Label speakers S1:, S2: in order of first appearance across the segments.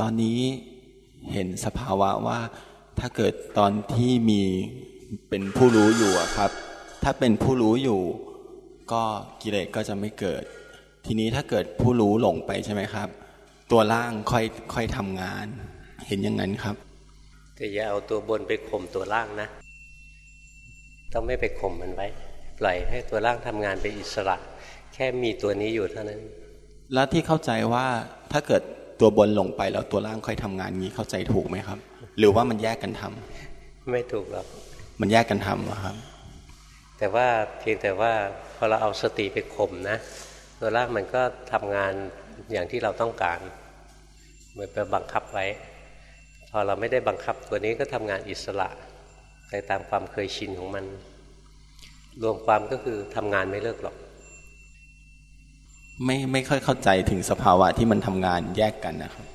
S1: ตอนนี้เห็นสภาวะว่าถ้าเกิดตอนที่มีเป็นผู้รู้อยู่อะครับ ถ้าเป็นผู้รู้อยู่ ก็กิเลสก็จะไม่เกิด ทีนี้ถ้าเกิดผู้รู้หลงไปใช่ไหมครับ ตัวล่างค่อยค่อยทำงาน เห็นอย่างนั้นครับ
S2: แต่อย่าเอาตัวบนไปข่มตัวล่างนะ ต้องไม่ไปข่มมันไว้ ปล่อยให้ตัวล่างทำงานเป็นอิสระ แค่มีตัวนี้อยู่เท่านั้น
S1: แล้วที่เข้าใจว่าถ้าเกิด ตัวบนลงไปแล้วตัวล่างค่อยทำงานนี้เข้าใจถูกไหมครับ หรือว่ามันแยกกันทำ
S2: ไม่ถูกหรอก
S1: มันแยกกันทำเหรอครับ
S2: แต่ว่าเพียงแต่ว่าพอเราเอาสติไปข่มนะ ตัวล่างมันก็ทำงานอย่างที่เราต้องการเหมือนไปบังคับไว้ พอเราไม่ได้บังคับตัวนี้ก็ทำงานอิสระไปตามความเคยชินของมัน รวมความก็คือทำงานไม่เลิกหรอก
S1: ไม่ไม่ค่อยเข้าใจถึงสภาวะที่มันทำงานแยกกันนะครับ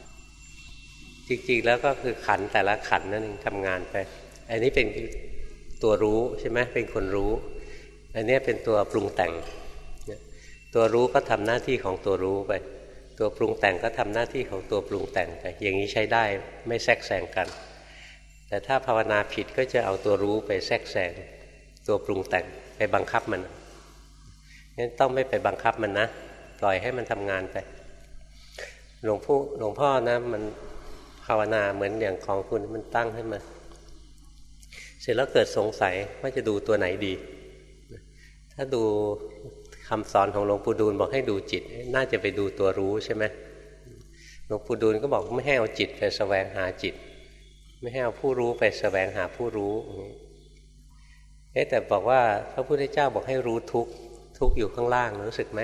S2: จริงๆแล้วก็คือขันแต่ละขันนั่นเองทำงานไป อันนี้เป็นตัวรู้ใช่ไหมเป็นคนรู้ อันนี้เป็นตัวปรุงแต่ง ตัวรู้ก็ทำหน้าที่ของตัวรู้ไป ตัวปรุงแต่งก็ทำหน้าที่ของตัวปรุงแต่งไป อย่างนี้ใช้ได้ไม่แทรกแซงกัน แต่ถ้าภาวนาผิดก็จะเอาตัวรู้ไปแทรกแซงตัวปรุงแต่งไปบังคับมันงั้นต้องไม่ไปบังคับมันนะ ปล่อยให้มันทำงานไป หลวงพ่อหลวงพ่อนะมันภาวนาเหมือนอย่างของคุณมันตั้งขึ้นมา เสร็จแล้วเกิดสงสัยว่าจะดูตัวไหนดี ถ้าดูคำสอนของหลวงปู่ดูลบอกให้ดูจิต น่าจะไปดูตัวรู้ใช่ไหมหลวงปู่ดูลก็บอกไม่ให้เอาจิตไปสแสวงหาจิต ไม่ให้เอาผู้รู้ไปสแสวงหาผู้รู้เอ๊แต่บอกว่าพระพุทธเจ้าบอกให้รู้ทุกทุกอยู่ข้างล่างรู้สึกไหม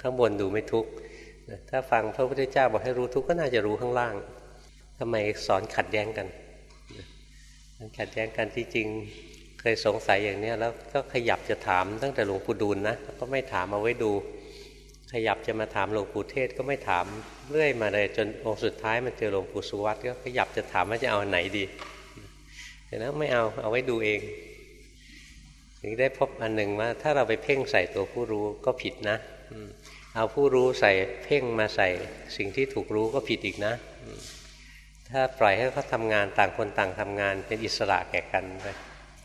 S2: ข้างบนดูไม่ทุกถ้าฟังพระพุทธเจ้าบอกให้รู้ทุกก็น่าจะรู้ข้างล่างทำไมสอนขัดแย้งกันขัดแย้งกันที่จริงเคยสงสัยอย่างนี้แล้วก็ขยับจะถามตั้งแต่หลวงปู่ดูลนะก็ไม่ถามเอาไว้ดู ขยับจะมาถามหลวงปู่เทศก็ไม่ถามเรื่อยมาเลยจนองค์สุดท้ายมันเจอหลวงปู่สุวัตก็ขยับจะถามว่าจะเอาไหนดีแต่แล้วไม่เอาเอาไว้ดูเองถึงได้พบอันหนึ่งว่าถ้าเราไปเพ่งใส่ตัวผู้รู้ก็ผิดนะ เอาผู้รู้ใส่เพ่งมาใส่สิ่งที่ถูกรู้ก็ผิดอีกนะ ถ้าปล่อยให้เขาทำงานต่างคนต่างทำงานเป็นอิสระแก่กันไป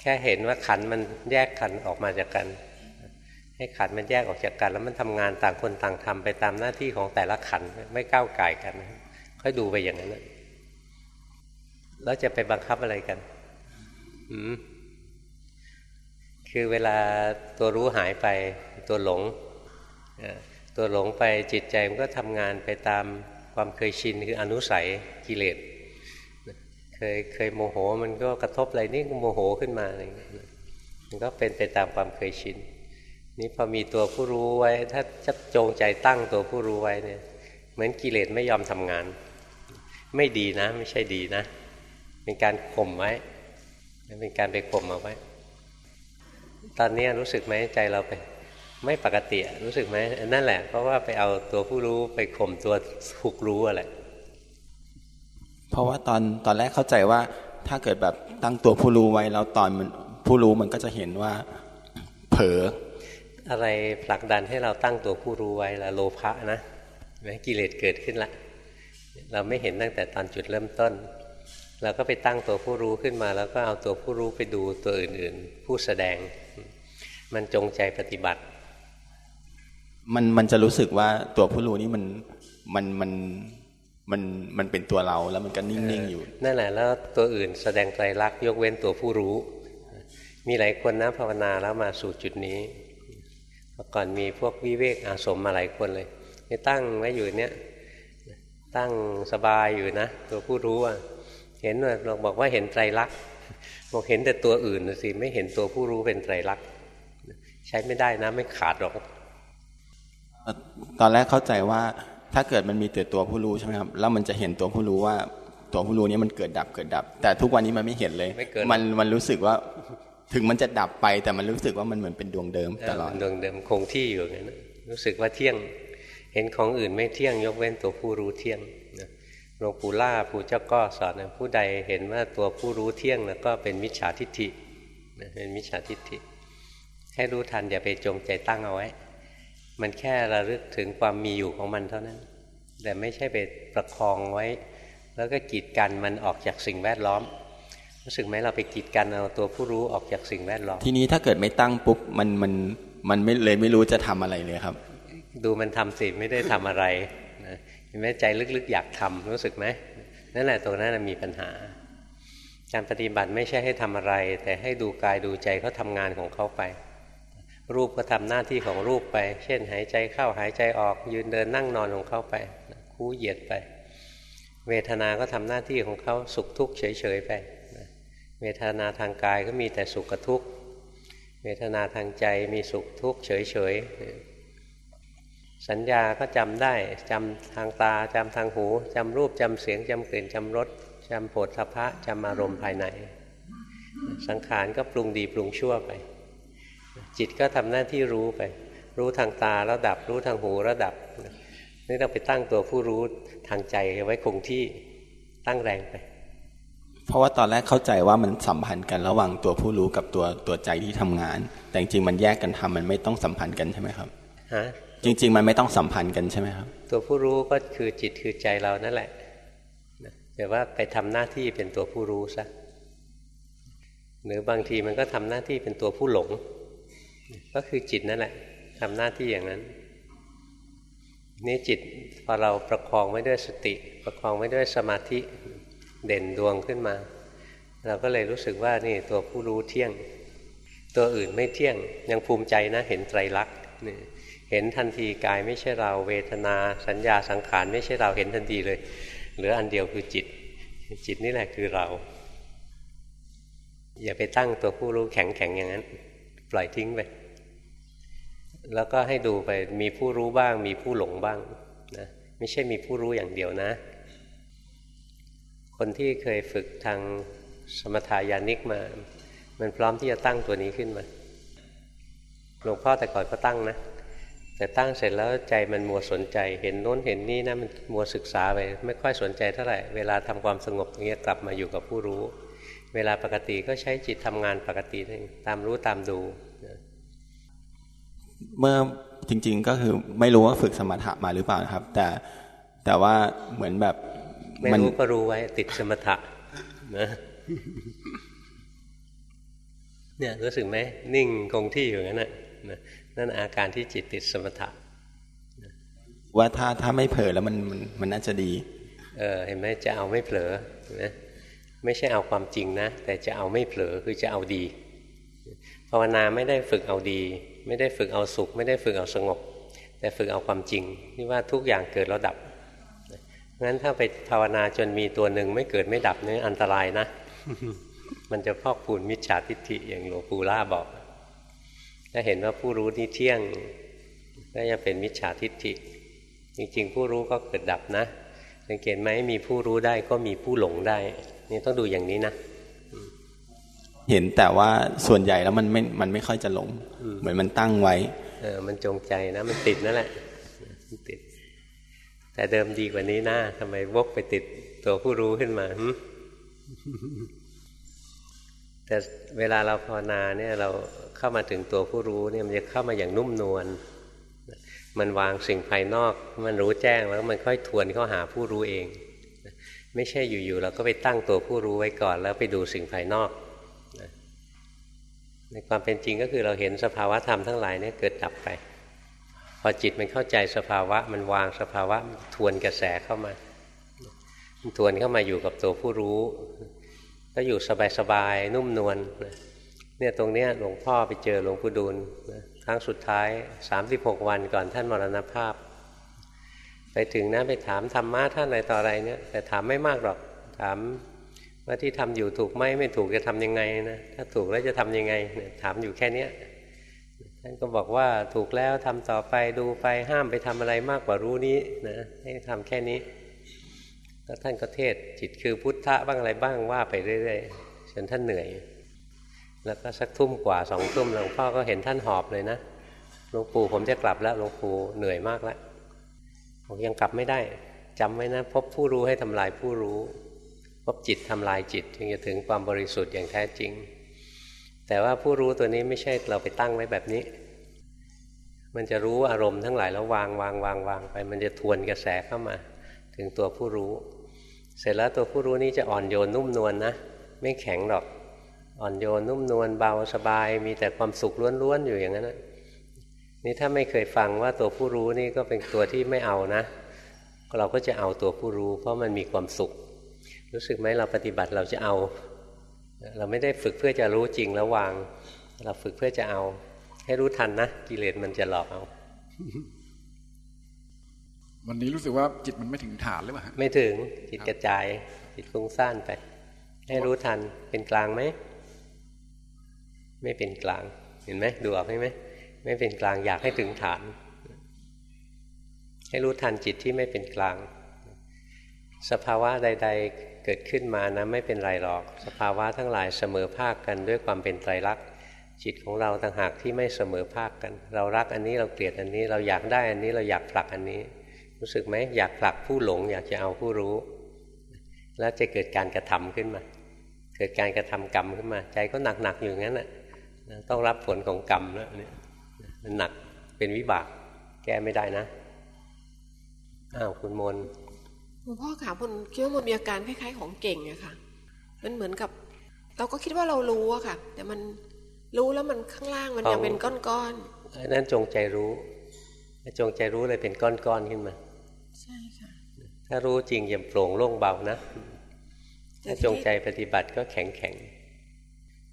S2: แค่เห็นว่าขันมันแยกขันออกมาจากกัน ให้ขันมันแยกออกจากกัน แล้วมันทำงานต่างคนต่างทำไปตามหน้าที่ของแต่ละขันไม่ก้าวไก่กัน ค่อยดูไปอย่างนั้นแล้วจะไปบังคับอะไรกันอืมคือเวลาตัวรู้หายไปตัวหลง ตัวหลงไปจิตใจมันก็ทำงานไปตามความเคยชินคืออนุสัยกิเลสเคยเคยโมโหมันก็กระทบอะไรนี่โมโหขึ้นมาอะไรมันก็เป็นไปตามความเคยชิน นี่พอมีตัวผู้รู้ไว้ ถ้าจะจงใจตั้งตัวผู้รู้ไว้เนี่ยเหมือนกิเลสไม่ยอมทำงาน ไม่ดีนะ ไม่ใช่ดีนะ เป็นการข่มไว้เป็นการไปข่มเอาไว้ ตอนนี้รู้สึกไหมใจเราไป ไม่ปกติรู้สึกไหมนั่นแหละ เพราะว่าไปเอาตัวผู้รู้ไปข่มตัวถูกรู้อะไร
S1: เพราะว่าตอนตอนแรกเข้าใจว่าถ้าเกิดแบบตั้งตัวผู้รู้ไว้แล้วตอนมันผู้รู้มันก็จะเห็นว่า เผลอ
S2: อะไรผลักดันให้เราตั้งตัวผู้รู้ไว้ละโลภะนะแม้กิเลสเกิดขึ้นละ เราไม่เห็นตั้งแต่ตอนจุดเริ่มต้นเราก็ไปตั้งตัวผู้รู้ขึ้นมา แล้วก็เอาตัวผู้รู้ไปดูตัวอื่น ๆ ผู้แสดง มันจงใจปฏิบัติ
S1: มันมันจะรู้สึกว่าตัวผู้รู้นี่มันมันมันมันมันเป็นตัวเราแล้วมันก็นิ่งๆอยู่
S2: นั่นแหละแล้วตัวอื่นแสดงไตรลักษณ์ยกเว้นตัวผู้รู้ มีหลายคนนะภาวนาแล้วมาสู่จุดนี้ก่อนมีพวกวิเวกอาสมมาหลายคนเลยนี่ตั้งไว้อยู่เนี้ยตั้งสบายอยู่นะ ตัวผู้รู้อะเห็นว่าเราบอกว่าเห็นไตรลักษณ์บอกเห็นแต่ตัวอื่นสิไม่เห็นตัวผู้รู้เป็นไตรลักษณ์ใช้ไม่ได้นะไม่ขาดหรอก
S1: ตอนแรกเข้าใจว่าถ้าเกิดมันมีแต่ตัวผู้รู้ใช่ไหมครับแล้วมันจะเห็นตัวผู้รู้ว่าตัวผู้รู้นี้มันเกิดดับเกิดดับ แต่ทุกวันนี้มันไม่เห็นเลยมันมันรู้สึกว่าถึงมันจะดับไปแต่มันรู้สึกว่ามันเหมือนเป็นดวงเดิมตลอด
S2: ดวงเดิมคงที่อยู่งั้นรู้สึกว่าเที่ยงเห็นของอื่นไม่เที่ยงยกเว้นตัวผู้รู้เที่ยงหลวงปู่ล่าปู่เจ้าก็สอนผู้ใดเห็นว่าตัวผู้รู้เที่ยงแล้วก็เป็นมิจฉาทิฏฐิเป็นมิจฉาทิฏฐิให้รู้ทันอย่าไปจงใจตั้งเอาไว้ มันแค่ระลึกถึงความมีอยู่ของมันเท่านั้น แต่ไม่ใช่ไปประคองไว้ แล้วก็กีดกันมันออกจากสิ่งแวดล้อม รู้สึกไหมเราไปกีดกันเอาตัวผู้รู้ออกจากสิ่งแวดล้อม
S1: ทีนี้ถ้าเกิดไม่ตั้งปุ๊บมันมันมันไม่เลยไม่รู้จะทำอะไรเลยครับ
S2: ดูมันทำสิไม่ได้ทำอะไรนะเห็นไหมใจลึกๆอยากทำรู้สึกไหมนั่นแหละตรงนั้นมีปัญหา การปฏิบัติไม่ใช่ให้ทำอะไร แต่ให้ดูกายดูใจเขาทางานของเขาไป รูปก็ทำหน้าที่ของรูปไป เช่น หายใจเข้าหายใจออก ยืนเดินนั่งนอนของเขาไป คู่เหยียดไป เวทนาก็ทำหน้าที่ของเขาสุขทุกข์เฉยๆไป เวทนาทางกายก็มีแต่สุขกับทุกข์ เวทนาทางใจมีสุขทุกข์เฉยๆ สัญญาก็จำได้จำทางตาจำทางหูจำรูปจำเสียงจำกลิ่นจำรสจำโผฏฐัพะจำอารมณ์ภายใน สังขารก็ปรุงดีปรุงชั่วไป จิตก็ทำหน้าที่รู้ไป รู้ทางตาแล้วดับ รู้ทางหูแล้วดับ นี่ต้องไปตั้งตัวผู้รู้ทางใจไว้คงที่ตั้งแรงไป
S1: เพราะว่าตอนแรกเข้าใจว่ามันสัมพันธ์กันระหว่างตัวผู้รู้กับตัวตัวใจที่ทำงาน แต่จริงๆมันแยกกันทำมันไม่ต้องสัมพันธ์กันใช่ไหมครับ
S2: ฮะ
S1: จริง ๆ มันไม่ต้องสัมพันธ์กันใช่ไหมครับ
S2: ตัวผู้รู้ก็คือจิตคือใจเรานั่นแหละแต่ว่าไปทำหน้าที่เป็นตัวผู้รู้ซะหรือบางทีมันก็ทำหน้าที่เป็นตัวผู้หลง ก็คือจิตนั่นแหละทำหน้าที่อย่างนั้น นี่จิตพอเราประคองไว้ด้วยสติ ประคองไว้ด้วยสมาธิเด่นดวงขึ้นมา เราก็เลยรู้สึกว่านี่ตัวผู้รู้เที่ยง ตัวอื่นไม่เที่ยงยังภูมิใจนะเห็นไตรลักษณ์เห็นทันทีกายไม่ใช่เราเวทนาสัญญาสังขารไม่ใช่เราเห็นทันทีเลยเหลืออันเดียวคือจิต จิตนี่แหละคือเรา อย่าไปตั้งตัวผู้รู้แข็งๆอย่างนั้น ปล่อยทิ้งไป แล้วก็ให้ดูไปมีผู้รู้บ้าง มีผู้หลงบ้างนะไม่ใช่มีผู้รู้อย่างเดียวนะ คนที่เคยฝึกทางสมถายานิกมา มันพร้อมที่จะตั้งตัวนี้ขึ้นมาหลวงพ่อแต่ก่อนก็ตั้งนะ แต่ตั้งเสร็จแล้วใจมันมัวสนใจ เห็นโน้นเห็นนี่นะมันมัวศึกษาไป ไม่ค่อยสนใจเท่าไหร่ เวลาทำความสงบอย่างเงี้ยกลับมาอยู่กับผู้รู้ เวลาปกติก็ใช้จิตทำงานปกติเองตามรู้ตามดู
S1: เมื่อจริง ๆ ก็คือไม่รู้ว่าฝึกสมถะมาหรือเปล่านะครับ แต่แต่ว่าเหมือนแบบ
S2: ไม่รู้ก็รู้ไว้ติดสมถะนะเนี่ยรู้สึกไหมนิ่งคงที่อยู่งั้นน่ะนั่นอาการที่จิตติดสมถะ
S1: ว่าถ้าถ้าไม่เผลอแล้วมันมันมันน่าจะดี
S2: เออเห็นไหมจะเอาไม่เผลอนะไม่ใช่เอาความจริงนะ แต่จะเอาไม่เผลอคือจะเอาดี ภาวนาไม่ได้ฝึกเอาดี ไม่ได้ฝึกเอาสุข ไม่ได้ฝึกเอาสงบ แต่ฝึกเอาความจริงที่ว่าทุกอย่างเกิดแล้วดับงั้นถ้าไปภาวนาจนมีตัวหนึ่งไม่เกิดไม่ดับนี่อันตรายนะ มันจะพอกปูนมิจฉาทิฏฐิอย่างหลวงปู่ล่าบอกถ้าเห็นว่าผู้รู้นี่เที่ยงก็จะเป็นมิจฉาทิฏฐิ จริงๆ ผู้รู้ก็เกิดดับนะสังเกตไหมมีผู้รู้ได้ก็มีผู้หลงได้ นี่ต้องดูอย่างนี้นะ
S1: เห็นแต่ว่าส่วนใหญ่แล้วมันไม่มันไม่ค่อยจะหลง เหมือนมันตั้งไว้
S2: เออ มันจงใจนะ มันติดนั่นแหละติด แต่เดิมดีกว่านี้นะทำไมวกไปติดตัวผู้รู้ขึ้นมาแต่เวลาเราภาวนาเนี่ยเราเข้ามาถึงตัวผู้รู้เนี่ยมันจะเข้ามาอย่างนุ่มนวล มันวางสิ่งภายนอก มันรู้แจ้งแล้วมันค่อยทวนเข้าหาผู้รู้เอง ไม่ใช่อยู่ๆเราก็ไปตั้งตัวผู้รู้ไว้ก่อน แล้วไปดูสิ่งภายนอก ในความเป็นจริงก็คือเราเห็นสภาวะธรรมทั้งหลายเนี่ยเกิดดับไป พอจิตมันเข้าใจสภาวะมันวางสภาวะทวนกระแสเข้ามาทวนเข้ามาอยู่กับตัวผู้รู้ก็อยู่สบายๆนุ่มนวลเนี่ยตรงเนี้ยหลวงพ่อไปเจอหลวงปู่ดูลครั้งสุดท้าย 36 วันก่อนท่านมรณภาพ ไปถึงนะไปถามธรรมะท่านอะไรต่ออะไรเนี่ยแต่ถามไม่มากหรอกถาม ว่าที่ทำอยู่ถูกไหมไม่ถูกจะทํำยังไงนะถ้าถูกแล้วจะทํำยังไงถามอยู่แค่เนี้ยท่านก็บอกว่าถูกแล้วทำต่อไปดูไปห้ามไปทำอะไรมากกว่ารู้นี้นะให้ทำแค่นี้แล้วท่านก็เทศจิตคือพุทธะบ้างอะไรบ้างว่าไปเรื่อยๆจนท่านเหนื่อย แล้วก็สักทุ่มกว่าสองทุ่มหลวงพ่อก็เห็นท่านหอบเลยนะหลวงปู่ผมจะกลับแล้วหลวงปู่เหนื่อยมากแล้วผมยังกลับไม่ได้จำไว้นะพบผู้รู้ให้ทำลายผู้รู้ บจิตทำลายจิตจึงจะถึงความบริสุทธิ์อย่างแท้จริง แต่ว่าผู้รู้ตัวนี้ไม่ใช่เราไปตั้งไว้แบบนี้ มันจะรู้อารมณ์ทั้งหลายแล้ววางวางวางวางไป มันจะทวนกระแสเข้ามา ถึงตัวผู้รู้ เสร็จแล้วตัวผู้รู้นี้จะอ่อนโยนนุ่มนวลนนะไม่แข็งหรอก อ่อนโยนนุ่มนวลเบาสบาย มีแต่ความสุขล้วนๆอยู่อย่างนั้นนะนี่ถ้าไม่เคยฟังว่าตัวผู้รู้นี่ก็เป็นตัวที่ไม่เอานะ เราก็จะเอาตัวผู้รู้ เพราะมันมีความสุข รู้สึกไหมเราปฏิบัติเราจะเอา เราไม่ได้ฝึกเพื่อจะรู้จริงแล้ววาง เราฝึกเพื่อจะเอา ให้รู้ทันนะกิเลสมันจะหลอกเอา
S3: วันนี้รู้สึกว่าจิตมันไม่ถึงฐานหรือเปล่า
S2: ไม่ถึงจิตกระจาย จิตฟุ้งซ่านไปให้รู้ทันเป็นกลางไหมไม่เป็นกลาง เห็นไหมดูออกไหมไม่เป็นกลางอยากให้ถึงฐาน ให้รู้ทันจิตที่ไม่เป็นกลาง สภาวะใดๆเกิดขึ้นมานะไม่เป็นไรหรอก สภาวะทั้งหลายเสมอภาคกันด้วยความเป็นไตรลักษณ์จิตของเราต่างหากที่ไม่เสมอภาคกัน เรารักอันนี้เราเกลียดอันนี้ เราอยากได้อันนี้เราอยากผลักอันนี้ รู้สึกไหมอยากผลักผู้หลง อยากจะเอาผู้รู้ แล้วจะเกิดการกระทำขึ้นมา เกิดการกระทำกรรมขึ้นมา ใจก็หนักๆอยู่งั้นแหะต้องรับผลของกรรมแล้วเนี่ยมันหนักเป็นวิบากแก้ไม่ได้นะอ้าวคุณมน
S4: ลวงพ่อขาคุณคิดว่ามันมีอาการคล้ายๆ ของเก่งอะค่ะ มันเหมือนกับ เราก็คิดว่าเรารู้อะค่ะ แต่มันรู้แล้วมันข้างล่างมันยังเป็นก้อน
S2: ๆนั่นจงใจรู้จงใจรู้เลยเป็นก้อนๆขึ้นมา
S4: ใช่ค่ะ
S2: ถ้ารู้จริงอย่าโปร่งโล่งเบานะถ้าจงใจปฏิบัติก็แข็งแข็ง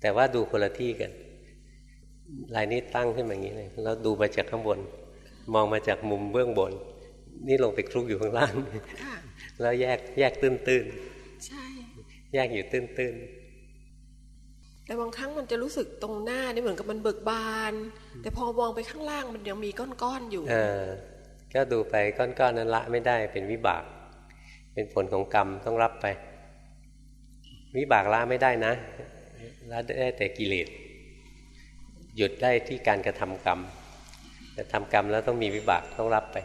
S2: แต่ว่าดูคนละที่กันลายนี้ตั้งขึ้นมาอย่างนี้เลยแล้วดูมาจากข้างบน มองมาจากมุมเบื้องบน นี่ลงไปคลุกอยู่ข้างล่าง แล้วแยกแยกตื้นตื้น
S4: ใช่
S2: แยกอยู่ตื้นตื้น
S4: แต่บางครั้งมันจะรู้สึกตรงหน้านี่เหมือนกับมันเบิกบาน แต่พอมองไปข้างล่างมันยังมีก้อนๆอยู่
S2: เออ ก็ดูไปก้อนๆนั้นละไม่ได้เป็นวิบาก เป็นผลของกรรมต้องรับไป วิบากละไม่ได้นะละได้แต่กิเลส หยุดได้ที่การกระทำกรรม แต่ทำกรรมแล้วต้องมีวิบากต้องรับไป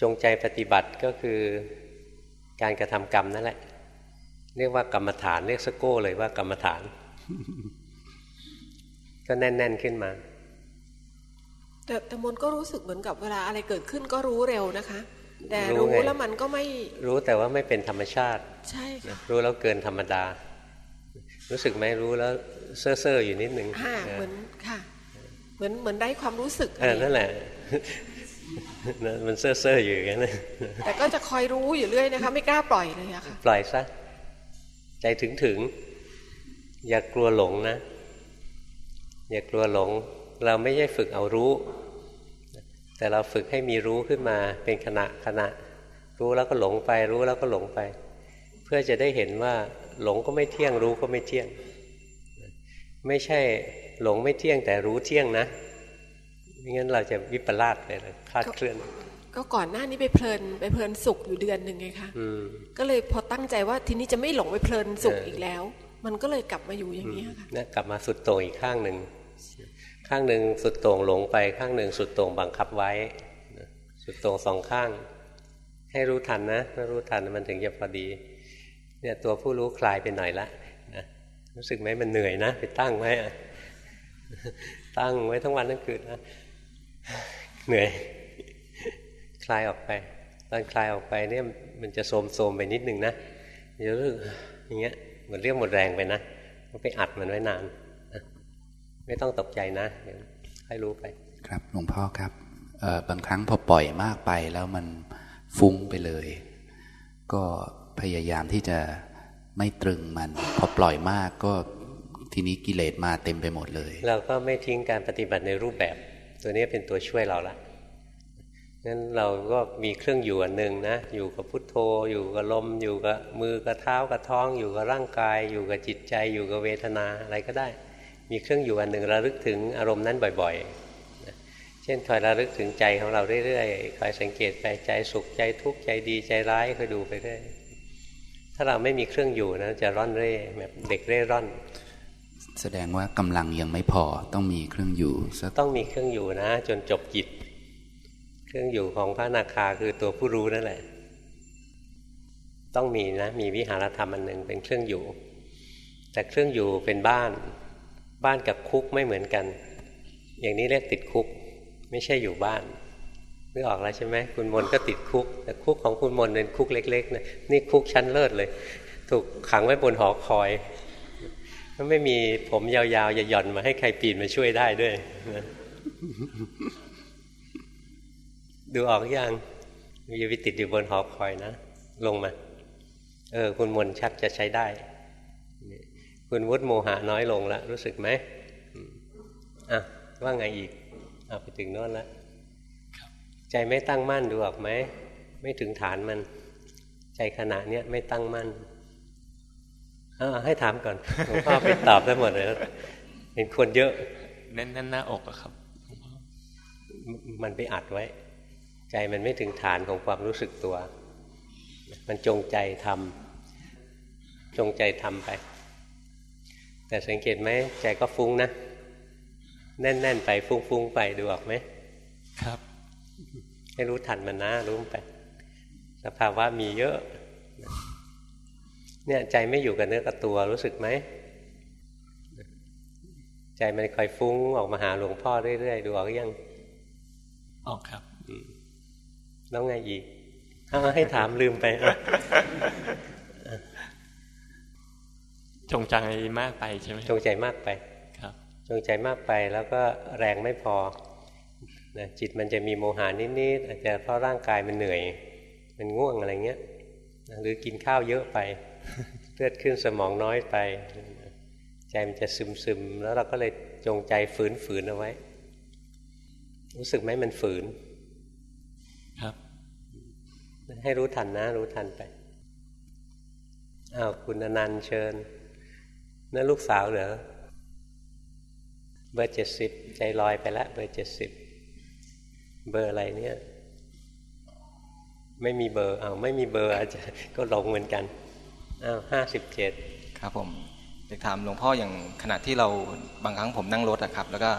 S2: จงใจปฏิบัติก็คือ การกระทำกรรมนั่นแหละ เรียกว่ากรรมฐานเรียกสโก้เลยว่ากรรมฐาน ก็แน่น ๆขึ้นมา
S4: แต่แต่มนก็รู้สึกเหมือนกับเวลาอะไรเกิดขึ้นก็รู้เร็วนะคะ แต่รู้แล้วมันก็ไม่
S2: รู้แต่ว่าไม่เป็นธรรมชาติ
S4: ใช่ค่ะ
S2: รู้แล้วเกินธรรมดา รู้สึกไหมรู้แล้วเซ่อเซ่ออยู่นิดนึง
S4: ค่ะเหมือนค่ะ เหมือนเหมือนได้ความรู้สึก
S2: อนั่นแหละ มันเซ่อเซ่ออยู่อย่างนั้น
S4: แต่ก็จะคอยรู้อยู่เรื่อยนะคะ ไม่กล้าปล่อยเลยอะค่ะ
S2: ปล่อยซะใจถึงถึง อย่ากลัวหลงนะ อย่ากลัวหลง เราไม่ใช่ฝึกเอารู้ แต่เราฝึกให้มีรู้ขึ้นมาเป็นขณะขณะ รู้แล้วก็หลงไป รู้แล้วก็หลงไป เพื่อจะได้เห็นว่าหลงก็ไม่เที่ยงรู้ก็ไม่เที่ยง ไม่ใช่หลงไม่เที่ยงแต่รู้เที่ยงนะ ไม่งั้นเราจะวิปลาสไปเลยคลาดเคลื่อน
S4: ก็ก่อนหน้านี้ไปเพลินไปเพลินสุขอยู่เดือนหนึ่งไงคะก็เลยพอตั้งใจว่าทีนี้จะไม่หลงไปเพลินสุขอีกแล้ว มันก็เลยกลับมาอยู่อย่างนี้ค่ะ
S2: นี่กลับมาสุดโต่งอีกข้างหนึ่งข้างหนึ่งสุดโต่งหลงไปข้างหนึ่งสุดโต่งบังคับไว้ สุดโต่งสองข้าง ให้รู้ทันนะถ้ารู้ทันมันถึงจะพอดี เนี่ยตัวผู้รู้คลายไปหน่อยละรู้สึกไหมมันเหนื่อยนะ ไปตั้งไว้ตั้งไว้ทั้งวันทั้งคืนนะ เหนื่อย คลายออกไป ตอนคลายออกไปเนี่ยมันจะโสมโสมไปนิดนึงนะเดี๋ยวรู้อย่างเงี้ยหมดเรี่ยวหมดแรงไปนะต้องไปอัดมันไว้นานไม่ต้องตกใจนะเดี๋ยวให้รู้ไป
S5: ครับหลวงพ่อครับบางครั้งพอปล่อยมากไปแล้วมันฟุ้งไปเลย ก็พยายามที่จะไม่ตรึงมัน พอปล่อยมากก็ทีนี้กิเลสมาเต็มไปหมดเลย
S2: เราก็ไม่ทิ้งการปฏิบัติในรูปแบบ ตัวนี้เป็นตัวช่วยเราละงั้นเราก็มีเครื่องอยู่อันหนึ่งนะ อยู่กับพุทโธ อยู่กับลม อยู่กับมือกับเท้ากับท้อง อยู่กับร่างกาย อยู่กับจิตใจ อยู่กับเวทนาอะไรก็ได้ มีเครื่องอยู่อันหนึ่งระลึกถึงอารมณ์นั้นบ่อยๆ เช่นคอยระลึกถึงใจของเราเรื่อยๆ คอยสังเกตไปใจสุขใจทุกข์ใจดีใจร้ายคอยดูไปเรื่อย ถ้าเราไม่มีเครื่องอยู่นะจะร่อนเร่แบบเด็กเร่ร่อน
S5: แสดงว่ากำลังยังไม่พอต้องมีเครื่องอยู่
S2: ต้องมีเครื่องอยู่นะ จนจบจิต เครื่องอยู่ของพระนาคาคือตัวผู้รู้นั่นแหละ ต้องมีนะ มีวิหารธรรมอันหนึ่งเป็นเครื่องอยู่ แต่เครื่องอยู่เป็นบ้าน บ้านกับคุกไม่เหมือนกัน อย่างนี้เรียกติดคุก ไม่ใช่อยู่บ้านนึกออกแล้วใช่ไหมคุณมนก็ติดคุก แต่คุกของคุณมนเป็นคุกเล็กๆนะนี่คุกชั้นเลิศเลย ถูกขังไว้บนหอคอย ก็ไม่มีผมยาวๆหย่อนมาให้ใครปีนมาช่วยได้ด้วยนะดูออกยังอย่าไปติดอยู่บนหอคอยนะ ลงมา เออ คุณมนชักจะใช้ได้ คุณวุฒิโมหะน้อยลงแล้วรู้สึกไหมอะ ว่าไงอีกเอาไปถึงโน่นแล้วใจไม่ตั้งมั่นดูออกไหม ไม่ถึงฐานมัน ใจขณะเนี้ยไม่ตั้งมั่น ให้ถามก่อนหลวงพ่อไปตอบได้หมดเลยเป็นคนเยอะ
S1: แน่นหน้าอกอะครับ
S2: มันไปอัดไว้ ใจมันไม่ถึงฐานของความรู้สึกตัว มันจงใจทำจงใจทำไป แต่สังเกตไหมใจก็ฟุ้งนะ แน่น ๆ ไปฟุ้งๆไปดูออกไหม
S1: ครับ
S2: ให้รู้ทันมันนะรู้ไป สภาวะมีเยอะ เนี่ยใจไม่อยู่กับเนื้อกับตัวรู้สึกไหม ใจมันคอยฟุ้งออกมาหาหลวงพ่อเรื่อยๆดูออกยัง
S1: ออกครับ
S2: แล้วไงอีกให้ถามลืมไป
S1: จงใจมากไปใช่ไหม
S2: จงใจมากไป
S1: ครับ
S2: จงใจมากไปแล้วก็แรงไม่พอนะจิตมันจะมีโมหานิดๆอาจจะเพราะร่างกายมันเหนื่อย มันง่วงอะไรเงี้ยนะหรือกินข้าวเยอะไป เลือดขึ้นสมองน้อยไป ใจมันจะซึมซึมแล้วเราก็เลยจงใจฝืนฝืนเอาไว้ รู้สึกไหมมันฝืน
S1: ครับ
S2: ให้รู้ทันนะ รู้ทันไปอ้าวคุณอนันต์เชิญนั่นลูกสาวเหรอเบอร์เจ็ดสิบใจลอยไปแล้วเบอร์เจ็ดสิบเบอร์อะไรเนี่ย ไม่มีเบอร์เอาไม่มีเบอร์อาจจะก็หลงเหมือนกัน อ้าวห้าสิบเจ็ด
S6: ครับผมอยากถามหลวงพ่ออย่างขณะที่เราบางครั้งผมนั่งรถอะครับ แล้วก็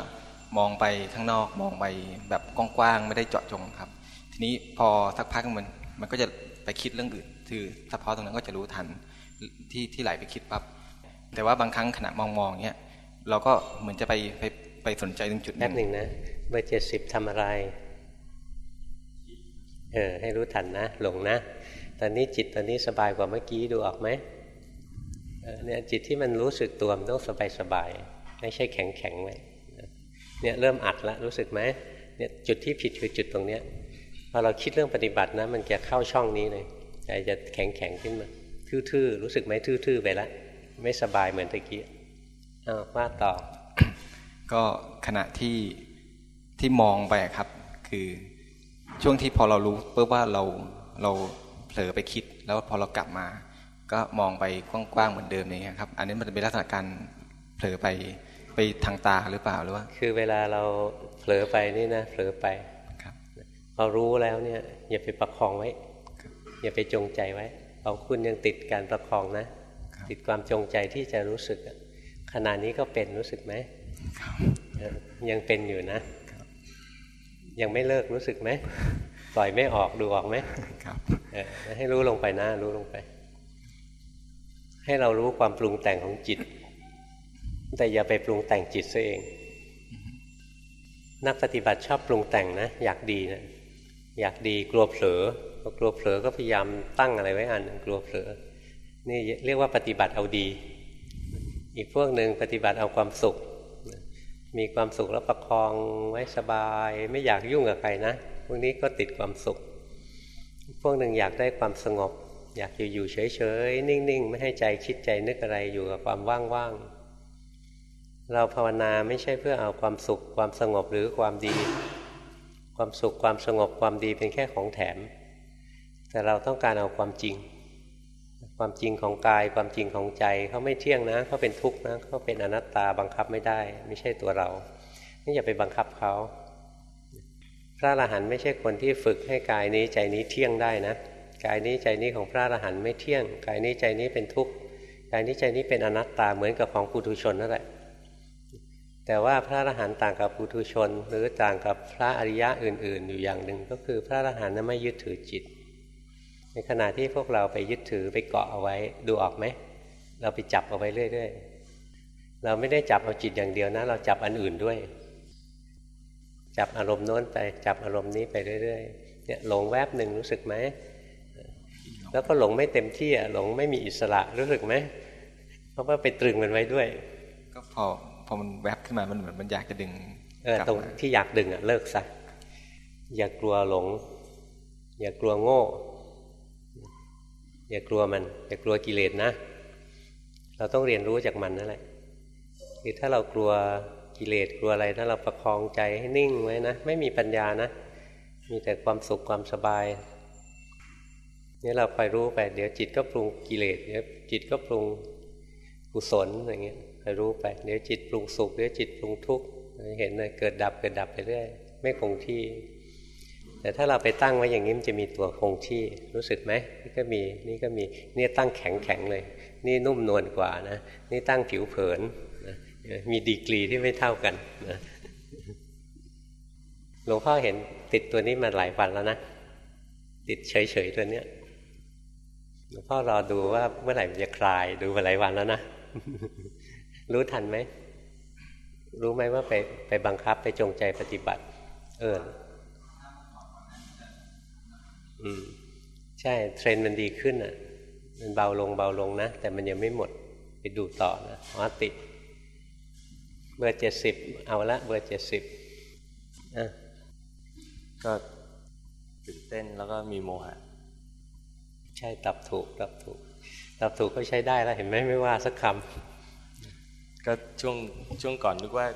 S6: มองไปข้างนอกมองไปแบบกว้างๆไม่ได้เจาะจงครับ ทีนี้พอสักพักมันมันก็จะไปคิดเรื่องอื่นคือเฉพาะตรงนั้นก็จะรู้ทันที่ที่ไหลไปคิดปั๊บแต่ว่าบางครั้งขณะมองมองเนี้ยเราก็เหมือนจะไปไปไปสนใจตรงจุด
S2: แป๊บหนึ่งนะเบอร์เจ็ดสิบทำอะไร เออให้รู้ทันนะหลงนะ ตอนนี้จิตตอนนี้สบายกว่าเมื่อกี้ดูออกไหมเนี่ยจิตที่มันรู้สึกตัวมันต้องสบายสบายไม่ใช่แข็งแข็งไว้เนี่ยเริ่มอัดแล้วรู้สึกไหมเนี่ยจุดที่ผิดคือจุดตรงเนี้ยพอเราคิดเรื่องปฏิบัตินะ มันจะเข้าช่องนี้เลยใจจะแข็งแข็งขึ้นมาทื่อๆรู้สึกไหมทื่อๆไปแล้วไม่สบายเหมือนตะกี้อ้าว่าต่อ
S6: ก็ขณะที่ที่มองไปครับ คือ ช่วงที่พอเรารู้เพื่อว่าเราเราเผลอไปคิด แล้วพอเรากลับมา ก็มองไปกว้างๆเหมือนเดิมนี่ครับ อันนี้มันเป็นลักษณะการเผลอไปไปทางตาหรือเปล่าหรือว่า
S2: คือเวลาเราเผลอไปนี่นะเผลอไป
S6: ครับ
S2: พอรู้แล้วเนี่ย อย่าไปประคองไว้ อย่าไปจงใจไว้เอาคุณยังติดการประคองนะ ติดความจงใจที่จะรู้สึกขณะนี้ก็เป็นรู้สึกไหมยังเป็นอยู่นะ ยังไม่เลิกรู้สึกไหมปล่อยไม่ออกดูออกไหม
S6: ครับ
S2: ให้รู้ลงไปนะรู้ลงไป ให้เรารู้ความปรุงแต่งของจิต แต่อย่าไปปรุงแต่งจิตซะเอง นักปฏิบัติชอบปรุงแต่งนะ อยากดีนะอยากดีกลัวเผลอพอกลัวเผลอก็พยายามตั้งอะไรไว้อันกลัวเผลอนี่เรียกว่าปฏิบัติเอาดี อีกพวกหนึ่งปฏิบัติเอาความสุข มีความสุขแล้วประคองไว้สบาย ไม่อยากยุ่งกับใครนะพวกนี้ก็ติดความสุข พวกหนึ่งอยากได้ความสงบ อยากอยู่อยู่เฉยๆ นิ่งๆ ไม่ให้ใจคิดใจนึกอะไรอยู่กับความว่างๆ เราภาวนาไม่ใช่เพื่อเอาความสุขความสงบหรือความดี ความสุขความสงบความดีเป็นแค่ของแถม แต่เราต้องการเอาความจริง ความจริงของกายความจริงของใจเขาไม่เที่ยงนะเขาเป็นทุกข์นะเขาเป็นอนัตตาบังคับไม่ได้ ไม่ใช่ตัวเราไม่อย่าไปบังคับเขาพระอรหันต์ไม่ใช่คนที่ฝึกให้กายนี้ใจนี้เที่ยงได้นะกายนี้ใจนี้ของพระอรหันต์ไม่เที่ยง กายนี้ใจนี้เป็นทุกข์กายนี้ใจนี้เป็นอนัตตาเหมือนกับของปุถุชนนั่นแหละแต่ว่าพระอรหันต์ต่างกับปุถุชน หรือต่างกับพระอริยะอื่น ๆ อยู่อย่างหนึ่งก็คือพระอรหันต์นั้นไม่ยึดถือจิต ในขณะที่พวกเราไปยึดถือไปเกาะเอาไว้ดูออกไหม เราไปจับเอาไว้เรื่อยๆ เราไม่ได้จับเอาจิตอย่างเดียวนะ เราจับอันอื่นด้วย จับอารมณ์โน้นไปจับอารมณ์นี้ไปเรื่อยๆเนี่ยหลงแวบหนึ่งรู้สึกไหมแล้วก็หลงไม่เต็มที่อะหลงไม่มีอิสระรู้สึกไหมเพราะว่าไปตรึงมันไว้ด้วย
S7: ก็พอพอมันแวบขึ้นมามันเหมือนมันอยากจะดึง
S2: เออตรงที่อยากดึงอะเลิกซะอย่ากลัวหลง อย่ากลัวโง่ อย่ากลัวมัน อย่ากลัวกิเลสนะ เราต้องเรียนรู้จากมันนั่นแหละคือถ้าเรากลัวกิเลสกลัวอะไรถ้าเราประคองใจให้นิ่งไว้นะไม่มีปัญญานะ มีแต่ความสุขความสบายนี่เราคอยรู้ไปเดี๋ยวจิตก็ปรุงกิเลสเดี๋ยวจิตก็ปรุงกุศลอย่างเงี้ยคอยรู้ไปเดี๋ยวจิตปรุงสุขเดี๋ยวจิตปรุงทุกข์เห็นเลยเกิดดับเกิดดับไปเรื่อยไม่คงที่ แต่ถ้าเราไปตั้งไว้อย่างนี้มันจะมีตัวคงที่รู้สึกไหมนี่ก็มีนี่ก็มีนี่ตั้งแข็งแข็งเลย นี่นุ่มนวลกว่านะนี่ตั้งผิวเผินนะมีดีกรีที่ไม่เท่ากันนะหลวงพ่อเห็นติดตัวนี้มาหลายวันแล้วนะติดเฉยๆตัวเนี้ยหลวงพ่อรอดูว่าเมื่อไหร่มันจะคลายดูมาหลายวันแล้วนะรู้ทันไหมรู้ไหมว่าไปไปบังคับไปจงใจปฏิบัติ เออ อืมใช่เทรนมันดีขึ้นอะ มันเบาลงเบาลงนะ แต่มันยังไม่หมดไปดูต่อนะอ๋อติด เบอร์เจ็ดสิบเอาละ เบอร์เจ็ดสิบอะ
S8: ก็ตื่นเต้นแล้วก็มีโมหะ
S2: ใช่ตับถูกตับถูกตับถูกก็ใช้ได้แล้วเห็นไหมไม่ว่าสักคำ
S8: ก็ช่วงช่วงก่อนนึกว่า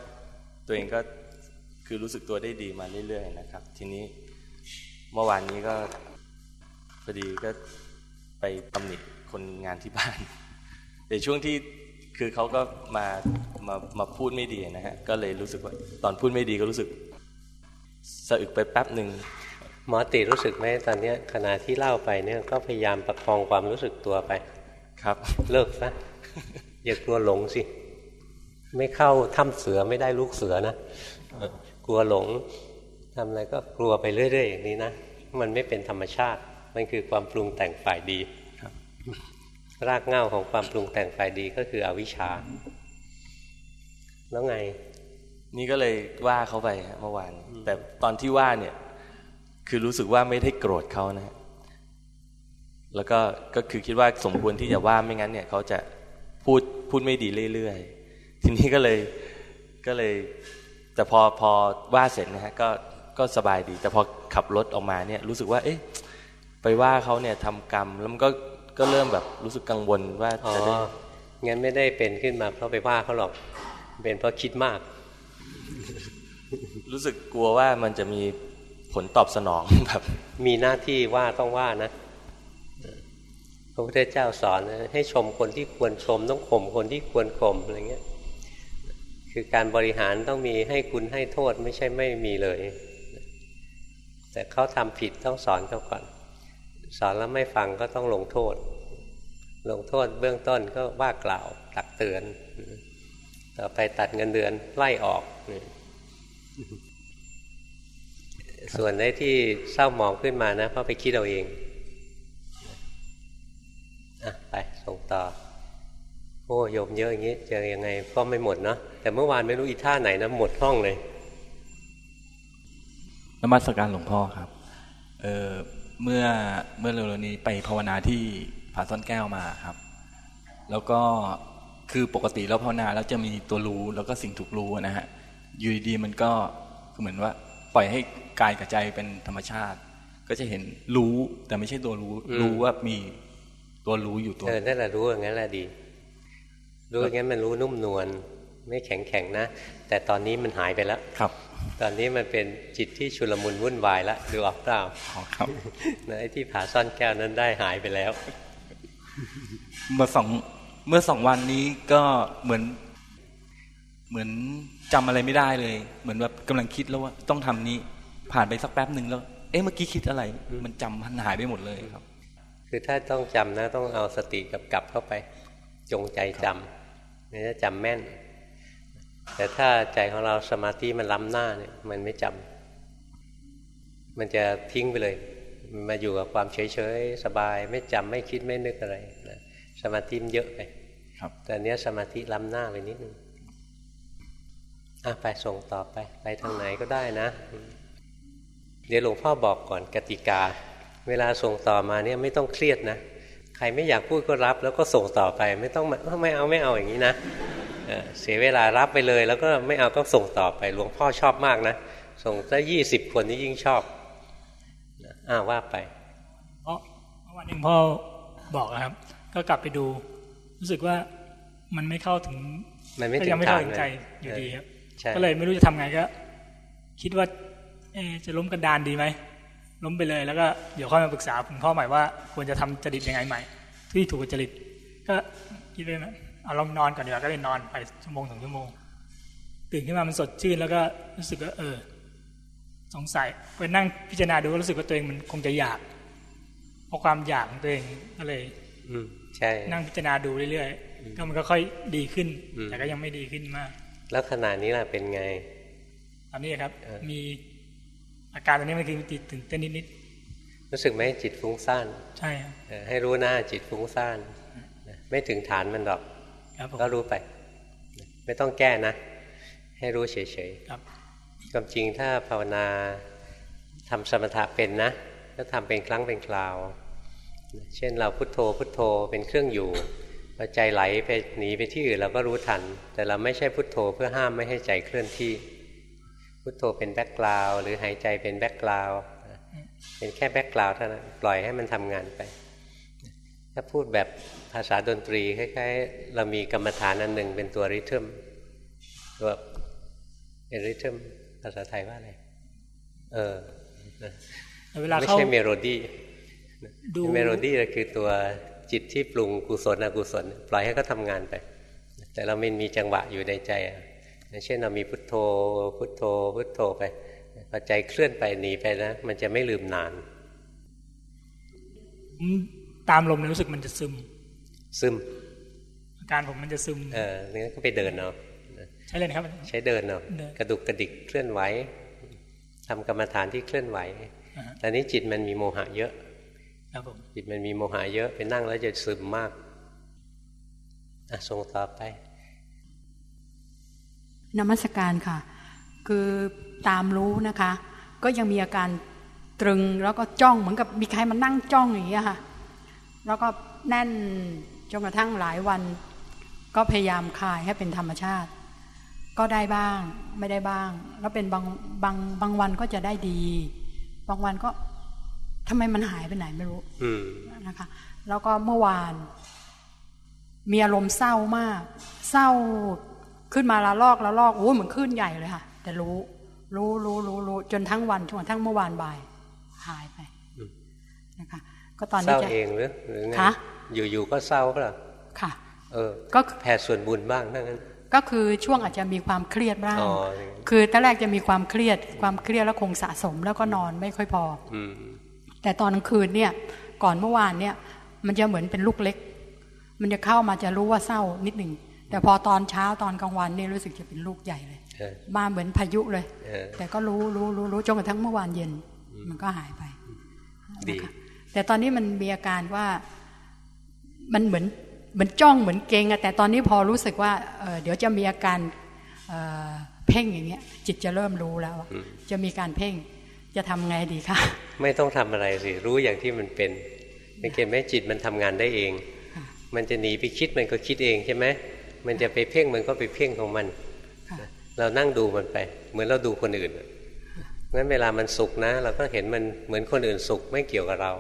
S8: ตัวเองก็คือรู้สึกตัวได้ดีมาเรื่อยๆนะครับ ทีนี้เมื่อวานนี้ก็พ อดีก็ไปตำหนิคนงานที่บ้านแต่ช่วงที่คือเขาก็มามามาพูดไม่ดีนะฮะก็เลยรู้สึกว่าตอนพูดไม่ดีก็รู้สึกสะอึกไปแป๊บหนึ่ง
S2: หมอติรู้สึกไหมตอนเนี้ยขณะที่เล่าไปเนี่ยก็พยายามประคองความรู้สึกตัวไป
S8: ครับ
S2: เลิกซะอย่ากลัวหลงสิ ไม่เข้าถ้ำเสือไม่ได้ลูกเสือนะกลัวหลงทำอะไรก็กลัวไปเรื่อยๆอย่างนี้นะมันไม่เป็นธรรมชาติ มันคือความปรุงแต่งฝ่ายดี
S8: ครับ
S2: รากเหง้าของความปรุงแต่งฝ่ายดีก็คืออวิชชา แล้วไง
S8: นี่ก็เลยว่าเขาไปฮะเมื่อวานแต่ตอนที่ว่าเนี่ย คือรู้สึกว่าไม่ได้โกรธเขานะฮะแล้วก็ก็คือคิดว่าสมควรที่จะว่าไม่งั้นเนี่ยเขาจะพูดพูดไม่ดีเรื่อยๆทีนี้ก็เลยก็เลย แต่พอพอว่าเสร็จนะฮะก็ก็สบายดี แต่พอขับรถออกมาเนี่ย รู้สึกว่า เอ๊ะ ไปว่าเขาเนี่ยทำกรรมแล้วมันก็ก็เริ่มแบบรู้สึกกังวลว่า
S2: อ๋อ
S8: จะได้
S2: งั้นไม่ได้เป็นขึ้นมาเพราะไปว่าเขาหรอกเป็นเพราะคิดมาก
S8: รู้สึกกลัวว่ามันจะมีผลตอบสนองแบบ
S2: มีหน้าที่ว่าต้องว่านะพระพุทธเจ้าสอนนะให้ชมคนที่ควรชม ต้องข่มคนที่ควรข่มอะไรเงี้ยคือการบริหารต้องมีให้คุณให้โทษไม่ใช่ไม่มีเลย แต่เขาทำผิดต้องสอนเขาก่อน สอนแล้วไม่ฟังก็ต้องลงโทษ ลงโทษเบื้องต้นก็ว่ากล่าวตักเตือน ต่อไปตัดเงินเดือนไล่ออก ส่วนในที่เศร้าหมองขึ้นมานะเพราะไปคิดเอาเองอะไปส่งต่อ โอ้โยมเยอะอย่างนี้จอยังไงก็ไม่หมดเนาะแต่เมื่อวานไม่รู้อีท่าไหนนะหมดห้องเลย
S6: นมัสการหลวงพ่อครับ เออ เมื่อเมื่อเร็วๆนี้ไปภาวนาที่ผาซ่อนแก้วมาครับ แล้วก็คือปกติแล้วภาวนาแล้วจะมีตัวรู้แล้วก็สิ่งถูกรู้นะฮะอยู่ดีๆมันก็เหมือนว่า ปล่อยให้กายกับใจเป็นธรรมชาติ ก็จะเห็นรู้แต่ไม่ใช่ตัวรู้
S2: อืม
S6: รู้ว่ามีตัวรู้อยู่ตัว
S2: เออนั่นแหละรู้อย่างนั้นแหละดี รู้อย่างนั้นมันรู้นุ่มนวลไม่แข็งแข็งนะ แต่ตอนนี้มันหายไปแล้ว
S6: ครับ
S2: ตอนนี้มันเป็นจิตที่ชุลมุนวุ่นวายแล้วดูออกเปล่า
S6: ขอครับ
S2: นะไอ้ที่ผาซ่อนแก้วนั้นได้หายไปแล้ว
S6: เมื่อสองเมื่อสองวันนี้ก็เหมือน เหมือนจำอะไรไม่ได้เลย เหมือนแบบกำลังคิดแล้วว่าต้องทำนี้ ผ่านไปสักแป๊บหนึ่งแล้ว เอ๊ะเมื่อกี้คิดอะไร มันจำมันหายไปหมดเลยครับ
S2: คือถ้าต้องจำนะ ต้องเอาสติกับกลับเข้าไป จงใจจำนี่จะจำแม่น แต่ถ้าใจของเราสมาธิมันล้ำหน้าเนี่ยมันไม่จำมันจะทิ้งไปเลยมันมาอยู่กับความเฉยๆ สบายไม่จำไม่คิดไม่นึกอะไรนะสมาธิมันเยอะไป
S6: ครับ
S2: แต่อันเนี้ยสมาธิล้ำหน้าไปนิดนึงอะไปส่งต่อไป ไปทางไหนก็ได้นะ เดี๋ยวหลวงพ่อบอกก่อนกติกา เวลาส่งต่อมาเนี่ยไม่ต้องเครียดนะ ใครไม่อยากพูดก็รับ แล้วก็ส่งต่อไปไม่ต้องไม่เอาไม่เอาอย่างนี้นะเสียเวลารับไปเลย แล้วก็ไม่เอาก็ส่งต่อไปหลวงพ่อชอบมากนะ ส่งถ้ายี่สิบคนนี่ยิ่งชอบอ้าวว่าไป
S9: เพราะวันหนึ่งพ่อบอกนะครับ ก็กลับไปดู รู้สึกว่ามันไม่เข้าถึง
S2: มันไม่ถึ
S9: งไม่เข้าถึงใจอยู่ดีครับก็เลยไม่รู้จะทำไงก็ คิดว่าเอจะล้มกระดานดีไหม ล้มไปเลยแล้วก็เดี๋ยวค่อยมาปรึกษาคุณพ่อใหม่ว่าควรจะทำจริตยังไงใหม่ ที่ถูกจริต ก็คิดเลยนะเอาลองนอนก่อนดีกว่าก็เลยนอนไปชั่วโมงสองชั่วโมง ตื่นขึ้นมามันสดชื่นแล้วก็รู้สึกว่าเออ สงสัยไปนั่งพิจารณาดูก็รู้สึกว่าตัวเองมันคงจะอยากเพราะความอยากของตัวเองก็เลย
S2: อืมใช่
S9: นั่งพิจารณาดูเรื่อยๆก็มันก็ค่อยดีขึ้น แต่ก็ยังไม่ดีขึ้นมาก
S2: แล้วขนาดนี้ล่ะเป็นไง
S9: ตอนนี้ครับ มี อาการตอนนี้มันคือติดตื่นเต้นนิด
S2: ๆรู้สึกไหมจิตฟุ้งซ่าน
S9: ใช่ครับ
S2: ให้รู้หน้าจิตฟุ้งซ่านไม่ถึงฐานมันหรอกก็รู้ไป ไม่ต้องแก้นะ ให้รู้เฉยๆครับความจริงถ้าภาวนาทำสมถะเป็นนะก็ทำเป็นครั้งเป็นคราว เช่นเราพุโทโธพุโทโธเป็นเครื่องอยู่พอใจไหลไปหนีไปที่อื่นเราก็รู้ทัน แต่เราไม่ใช่พุทโธเพื่อห้ามไม่ให้ใจเคลื่อนที่ พุทโธเป็น background หรือหายใจเป็น background เป็นแค่ background เท่านั้นปล่อยให้มันทำงานไป ถ้าพูดแบบภาษาดนตรีคล้ายๆ เรามีกรรมฐานอันหนึ่งเป็นตัว rhythm ตัวเป็น rhythm ภาษาไทยว่าอะไรเออเวลาไม่ใช่ melody melody คือตัวจิตที่ปรุงกุศลอกุศล ปล่อยให้เขาทำงานไป แต่เราไม่มีจังหวะอยู่ในใจ เช่นเรามีพุทโธ พุทโธ พุทโธไปพอใจเคลื่อนไปหนีไปนะ มันจะไม่ลืมนาน
S9: ตามลมรู้สึกมันจะซึม
S2: ซึม
S9: อาการผมมันจะซึม
S2: เออนี่ก็ไปเดินเนาะ
S9: ใช่เลยครับ
S2: ใช้เดินเนาะกระดุกกระดิกเคลื่อนไหวทำกรรมฐานที่เคลื่อนไหวตอนนี้จิตมันมีโมหะเยอะ
S9: ครับผม
S2: จิตมันมีโมหะเยอะไปนั่งแล้วจะซึมมากอะส่งต่อไป
S10: นมัสการค่ะ คือตามรู้นะคะ ก็ยังมีอาการตรึงแล้วก็จ้องเหมือนกับมีใครมานั่งจ้องอย่างเงี้ยค่ะ แล้วก็แน่นจนกระทั่งหลายวัน ก็พยายามคลายให้เป็นธรรมชาติ ก็ได้บ้างไม่ได้บ้าง แล้วเป็นบางบางบางวันก็จะได้ดี บางวันก็ทำไมมันหายไปไหนไม่รู้นะคะ แล้วก็เมื่อวานมีอารมณ์เศร้ามาก เศร้า ขึ้นมาละลอกละลอกโอ้เหมือนขึ้นใหญ่เลยค่ะ แต่รู้ รู้รู้รู้รู้จนทั้งวันจนทั้งเมื่อวานบ่าย หายไปนะคะก็ตอนนี้
S2: จะเศร้าเองหรือหรือไงอยู่ๆก็เศร้าก็หรอ
S10: ค่ะ
S2: เออ ก็แผ่ส่วนบุญบ้างนั่นนั้น
S10: ก็คือช่วงอาจจะมีความเครียดบ้าง คือตั้งแรกจะมีความเครียด ความเครียดแล้วคงสะสมแล้วก็นอนไม่ค่อยพอ
S2: อื
S10: แต่ตอนกลางคืนเนี่ย ก่อนเมื่อวานเนี่ย มันจะเหมือนเป็นลูกเล็ก มันจะเข้ามาจะรู้ว่าเศร้านิดหนึ่ง แต่พอตอนเช้าตอนกลางวันนี่รู้สึกจะเป็นลูกใหญ่เลย มาเหมือนพายุเลย แต่ก็รู้รู้รู้รู้จนกระทั่งเมื่อวานเย็น มันก็หายไปแต่ตอนนี้มันมีอาการว่ามันเหมือนเหมือนจ้องเหมือนเกงอะแต่ตอนนี้พอรู้สึกว่าเดี๋ยวจะมีอาการเพ่งอย่างเงี้ย จิตจะเริ่มรู้แล้วจะมีการเพ่งจะทำไงดีคะ
S2: ไม่ต้องทำอะไรสิรู้อย่างที่มันเป็นสังเกตไหมจิตมันทำงานได้เอง มันจะหนีไปคิดมันก็คิดเองใช่ไหม มันจะไปเพ่งมันก็ไปเพ่งของมัน เรานั่งดูมันไป เหมือนเราดูคนอื่นงั้นเวลามันสุขนะ เราก็เห็นมันเหมือนคนอื่นสุขไม่เกี่ยวกับเรา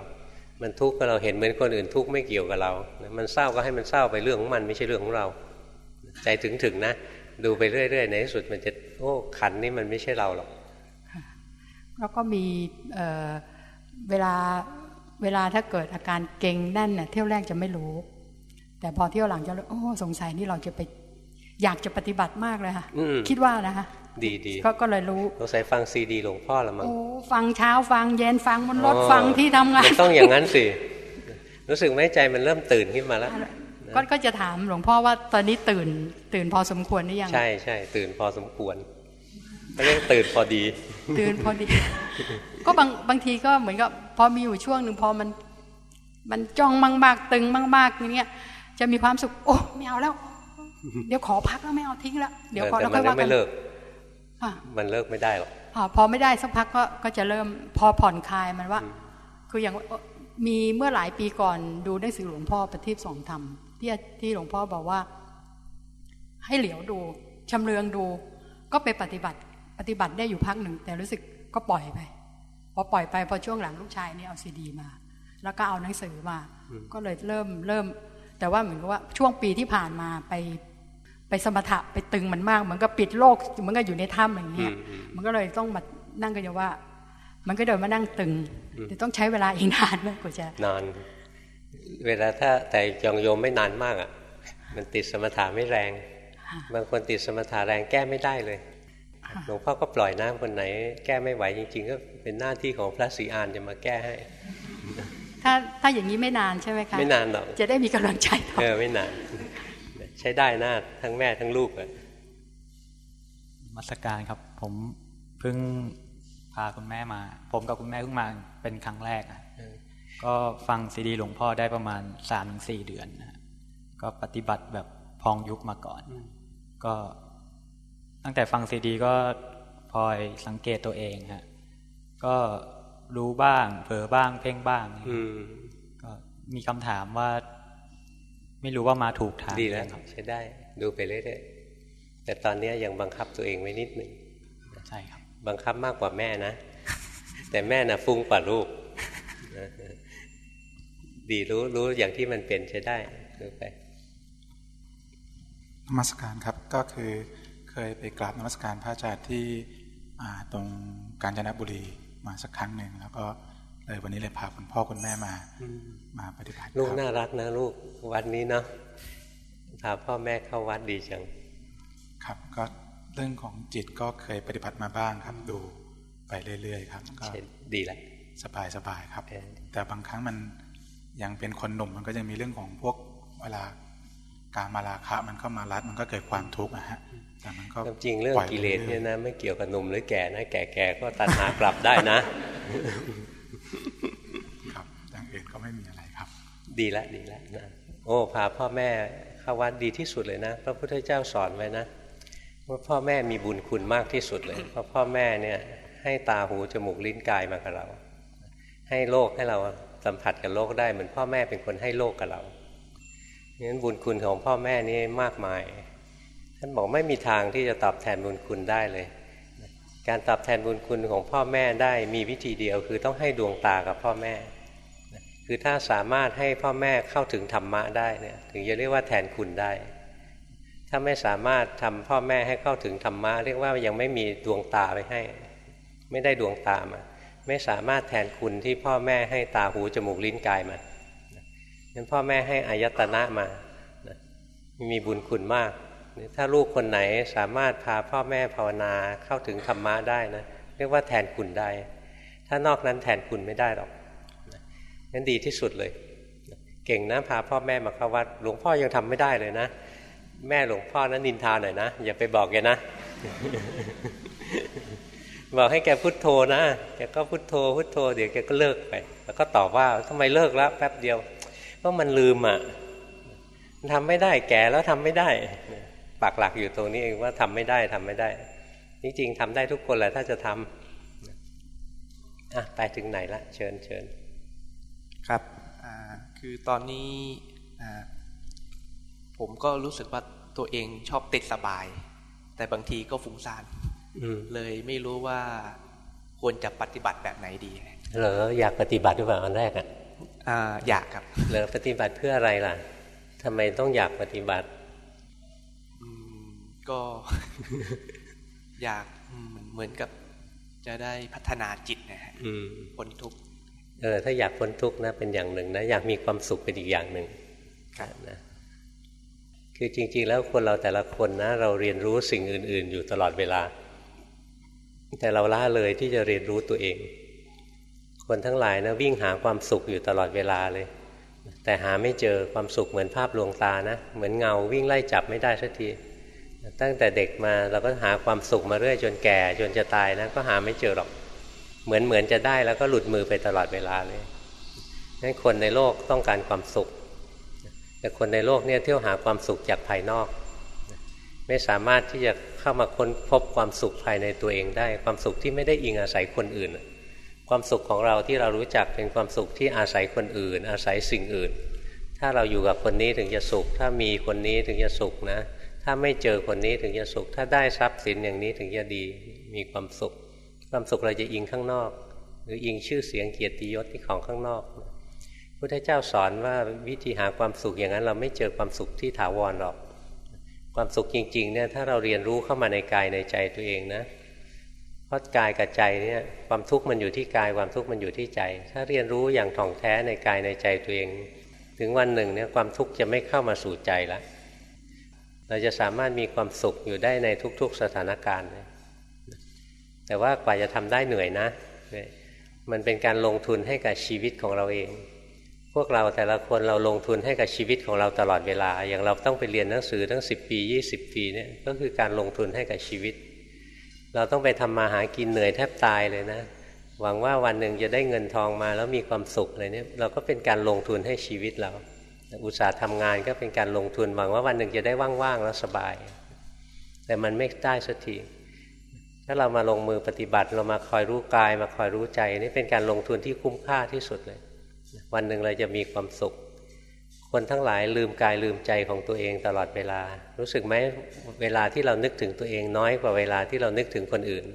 S2: มันทุกข์ก็เราเห็นเหมือนคนอื่นทุกข์ไม่เกี่ยวกับเรา มันเศร้าก็ให้มันเศร้าไปเรื่องของมันไม่ใช่เรื่องของเรา ใจถึงถึงนะ ดูไปเรื่อยๆในที่สุดมันจะโอ้ขันนี่มันไม่ใช่เราหรอก
S10: แล้วก็มีเเวลาเวลาถ้าเกิดอาการเก่งแน่นเนี่ยเที่ยวแรกจะไม่รู้ แต่พอเที่ยวหลังจะโอ้สงสัยนี่เราจะไปอยากจะปฏิบัติมากเลยค่ะคิดว่านะคะ
S2: ดีดี
S10: ก็เลยรู้
S2: สงสัยฟังซีดีหลวงพ่อละมั้งโอ้
S10: ฟังเช้าฟังเย็นฟังบนรถฟังที่ทำงาน
S2: ไม่ต้องอย่างนั้นสิรู้สึกไหมใจมันเริ่มตื่นขึ้นมาแล้ว
S10: ก็จะถามหลวงพ่อว่าตอนนี้ตื่น ตื่นพอสมควรหรือยัง
S2: ใช่ใช่ตื่นพอสมควรเรียกตื่นพอดี
S10: ตื่นพอดี ก็บางบางทีก็เหมือนกับพอมีอยู่ช่วงหนึ่งพอมัน มันจ้องมากๆตึงมากๆอย่างเงี้ย จะมีความสุข โอ้ไม่เอาแล้ว เดี๋ยวขอพักแล้วไม่เอาทิ้งแล้วเดี๋ยวขอแล้วค่อยว่ากัน
S2: มันเลิกไม่ได้หรอก
S10: พอไม่ได้สักพักก็ก็จะเริ่มพอผ่อนคลายมันว่า คืออย่างมีเมื่อหลายปีก่อนดูหนังสือหลวงพ่อประทีปสองธรรมที่ที่หลวงพ่อบอกว่า ให้เหลียวดูชำเลืองดู ก็ไปปฏิบัติ ปฏิบัติได้อยู่พักหนึ่ง แต่รู้สึกก็ปล่อยไปพอปล่อยไปพอช่วงหลังลูกชายนี่เอาซีดีมา แล้วก็เอาหนังสือมา ก็เลยเริ่มเริ่ม แต่ว่าเหมือนกับว่าช่วงปีที่ผ่านมาไปไปสมถะไปตึงมันมากเหมือนกับปิดโลกเหมือนกับอยู่ในถ้ำอย่างเงี้ยมันก็เลยต้องมานั่งกันอยู่ว่า มันก็เดินมานั่งตึงแต่ต้องใช้เวลาอีกนานมากกว่าจะ
S2: นานเวลาถ้าแต่ยองโยมไม่นานมากอะ มันติดสมถะไม่แรง บางคนติดสมถะแรงแก้ไม่ได้เลยหลวงพ่อก็ปล่อยน้ำคนไหน แก้ไม่ไหวจริง ๆ ก็เป็นหน้าที่ของพระศรีอานจะมาแก้ให้
S10: ถ้าถ้าอย่างนี้ไม่นานใช่ไหมคะ
S2: ไม่นานหรอก
S10: จะได้มีกำลังใจ
S2: ต่อเออไม่นาน ใช้ได้นะทั้งแม่ทั้งลูกเลย
S11: มัสการครับ ผมเพิ่งพาคุณแม่มา ผมกับคุณแม่เพิ่งมาเป็นครั้งแรกอะก็ฟังซีดีหลวงพ่อได้ประมาณสามถึงสี่เดือนนะก็ปฏิบัติแบบพองยุคมาก่อน ก็ตั้งแต่ฟังซีดีก็พลอยสังเกตตัวเองฮะก็ รู้บ้าง เผลอบ้าง เพ่งบ้างก็มีคำถามว่า ไม่รู้ว่ามาถูกทาง
S2: ดีแล้วใช้ได้ ดูไปเรื่อยๆแต่ตอนนี้ยังบังคับตัวเองไว้นิดหนึ่ง
S11: ใช่ครับ
S2: บังคับมากกว่าแม่นะ แต่แม่น่ะฟุ้งกว่าลูกดีรู้รู้อย่างที่มันเป็นใช้ได้ดูไป
S3: นมัสการครับก็คือเคยไปกราบนมัสการพระอาจารย์ที่ตรงกาญจนบุรี มาสักครั้งหนึ่งแล้วก็เลยวันนี้เลยพาคุณพ่อคุณแม่มามาปฏิบัติ
S2: ลูกน่ารักนะลูกวัดนี้เนาะพาพ่อแม่เข้าวัดดีจัง
S3: ครับก็เรื่องของจิตก็เคยปฏิบัติมาบ้างครับ ดูไปเรื่อยๆครับ ก็
S2: ดีแหละ
S3: สบายสบายครับ แต่บางครั้งมันยังเป็นคนหนุ่มมันก็จะมีเรื่องของพวกเวลาการมาราคะมันเข้ามารัดมันก็เกิดความทุกข์นะฮะ
S2: แต่มันก็จริงเรื่องกิเลสเนี่ยนะไม่เกี่ยวกับหนุ่มหรือแก่นะแก่ๆก็ตัดหากลับได้นะ
S3: ครับอย่างอื่นก็ไม่มีอะไรครับ
S2: ดีละดีละนะโอ้พาพ่อแม่เข้าวัดดีที่สุดเลยนะ พระพุทธเจ้าสอนไว้นะว่าพ่อแม่มีบุญคุณมากที่สุดเลย เพราะพ่อแม่เนี่ยให้ตาหูจมูกลิ้นกายมากับเรา ให้โลกให้เราสัมผัสกับโลกได้เหมือนพ่อแม่เป็นคนให้โลกกับเรางั้นบุญคุณของพ่อแม่นี่มากมาย ท่านบอกไม่มีทางที่จะตอบแทนบุญคุณได้เลย การตอบแทนบุญคุณของพ่อแม่ได้มีวิธีเดียวคือต้องให้ดวงตากับพ่อแม่ คือถ้าสามารถให้พ่อแม่เข้าถึงธรรมะได้เนี่ยถึงจะเรียกว่าแทนคุณได้ ถ้าไม่สามารถทำพ่อแม่ให้เข้าถึงธรรมะเรียกว่ายังไม่มีดวงตาไปให้ ไม่ได้ดวงตามาไม่สามารถแทนคุณที่พ่อแม่ให้ตาหูจมูกลิ้นกายมางั้นพ่อแม่ให้อายตนะมา มีบุญคุณมาก ถ้าลูกคนไหนสามารถพาพ่อแม่ภาวนาเข้าถึงธรรมะได้นะเรียกว่าแทนคุณได้ ถ้านอกนั้นแทนคุณไม่ได้หรอกนั้นดีที่สุดเลย เก่งนะพาพ่อแม่มาเข้าวัด หลวงพ่อยังทำไม่ได้เลยนะ แม่หลวงพ่อนั้นนินทาหน่อยนะ อย่าไปบอกแกนะ บอกให้แกพุโทโธนะแกก็พุโทโธพุโทโธเดี๋ยวแกก็เลิกไป แล้วก็ตอบว่าทำไมเลิกแล้วแป๊บเดียวเพราะมันลืมอะทำไม่ได้แก่แล้วทำไม่ได้ ปักหลักอยู่ตรงนี้เองว่าทำไม่ได้ทำไม่ได้ จริงๆทำได้ทุกคนแหละถ้าจะทำอะไปถึงไหนละ เชิญเชิญ
S12: ครับคือตอนนี้ผมก็รู้สึกว่าตัวเองชอบติดสบาย แต่บางทีก็ฟุ้งซ่านเลยไม่รู้ว่าควรจะปฏิบัติแบบไหนดี
S2: เหรออยากปฏิบัติหรือเปล่าอันแรกอะ
S12: อยากครับ
S2: เหรอปฏิบัติเพื่ออะไรล่ะทำไมต้องอยากปฏิบัติ
S12: ก็อยากเหมือนกับจะได้พัฒนาจิตนะฮะพ้นทุกข์
S2: เออถ้าอยากพ้นทุกข์นะเป็นอย่างหนึ่งนะอยากมีความสุขเป็นอีกอย่างหนึ่งนะคือจริง ๆ แล้วคนเราแต่ละคนนะ เราเรียนรู้สิ่งอื่น ๆ อยู่ตลอดเวลา แต่เราละเลยที่จะเรียนรู้ตัวเอง คนทั้งหลายนะวิ่งหาความสุขอยู่ตลอดเวลาเลย แต่หาไม่เจอความสุขเหมือนภาพลวงตานะ เหมือนเงาวิ่งไล่จับไม่ได้สักที ตั้งแต่เด็กมาเราก็หาความสุขมาเรื่อยจนแก่ จนจะตายนะก็หาไม่เจอหรอก เหมือนเหมือนจะได้แล้วก็หลุดมือไปตลอดเวลาเลยนั้นคนในโลกต้องการความสุข แต่คนในโลกเนี่ยเที่ยวหาความสุขจากภายนอก ไม่สามารถที่จะเข้ามาค้นพบความสุขภายในตัวเองได้ ความสุขที่ไม่ได้อิงอาศัยคนอื่น ความสุขของเราที่เรารู้จักเป็นความสุขที่อาศัยคนอื่น อาศัยสิ่งอื่น ถ้าเราอยู่กับคนนี้ถึงจะสุข ถ้ามีคนนี้ถึงจะสุขนะ ถ้าไม่เจอคนนี้ถึงจะสุข ถ้าได้ทรัพย์สินอย่างนี้ถึงจะดีมีความสุข ความสุขเราจะอิงข้างนอก หรืออิงชื่อเสียงเกียรติยศที่ของข้างนอกพุทธเจ้าสอนว่าวิธีหาความสุขอย่างนั้น เราไม่เจอความสุขที่ถาวรหรอก ความสุขจริงๆเนี่ยถ้าเราเรียนรู้เข้ามาในกายในใจตัวเองนะเพราะกายกับใจเนี่ยความทุกข์มันอยู่ที่กายความทุกข์มันอยู่ที่ใจ ถ้าเรียนรู้อย่างถ่องแท้ในกายในใจตัวเอง ถึงวันหนึ่งเนี่ยความทุกข์จะไม่เข้ามาสู่ใจแล้ว เราจะสามารถมีความสุขอยู่ได้ในทุก ๆสถานการณ์ แต่ว่ากว่าจะทำได้เหนื่อยนะ มันเป็นการลงทุนให้กับชีวิตของเราเอง พวกเราแต่ละคนเราลงทุนให้กับชีวิตของเราตลอดเวลา อย่างเราต้องไปเรียนหนังสือตั้งสิบปียี่สิบปีเนี่ยก็คือการลงทุนให้กับชีวิต เราต้องไปทำมาหากินเหนื่อยแทบตายเลยนะ หวังว่าวันหนึ่งจะได้เงินทองมาแล้วมีความสุขอะไรเนี่ยเราก็เป็นการลงทุนให้ชีวิตเรา อุตสาห์ทำงานก็เป็นการลงทุนหวังว่าวันหนึ่งจะได้ว่างๆแล้วสบาย แต่มันไม่ได้สักทีถ้าเรามาลงมือปฏิบัติเรามาคอยรู้กาย มาคอยรู้ใจนี่เป็นการลงทุนที่คุ้มค่าที่สุดเลย วันหนึ่งเราจะมีความสุข คนทั้งหลายลืมกายลืมใจของตัวเองตลอดเวลา รู้สึกไหมเวลาที่เรานึกถึงตัวเองน้อยกว่าเวลาที่เรานึกถึงคนอื่น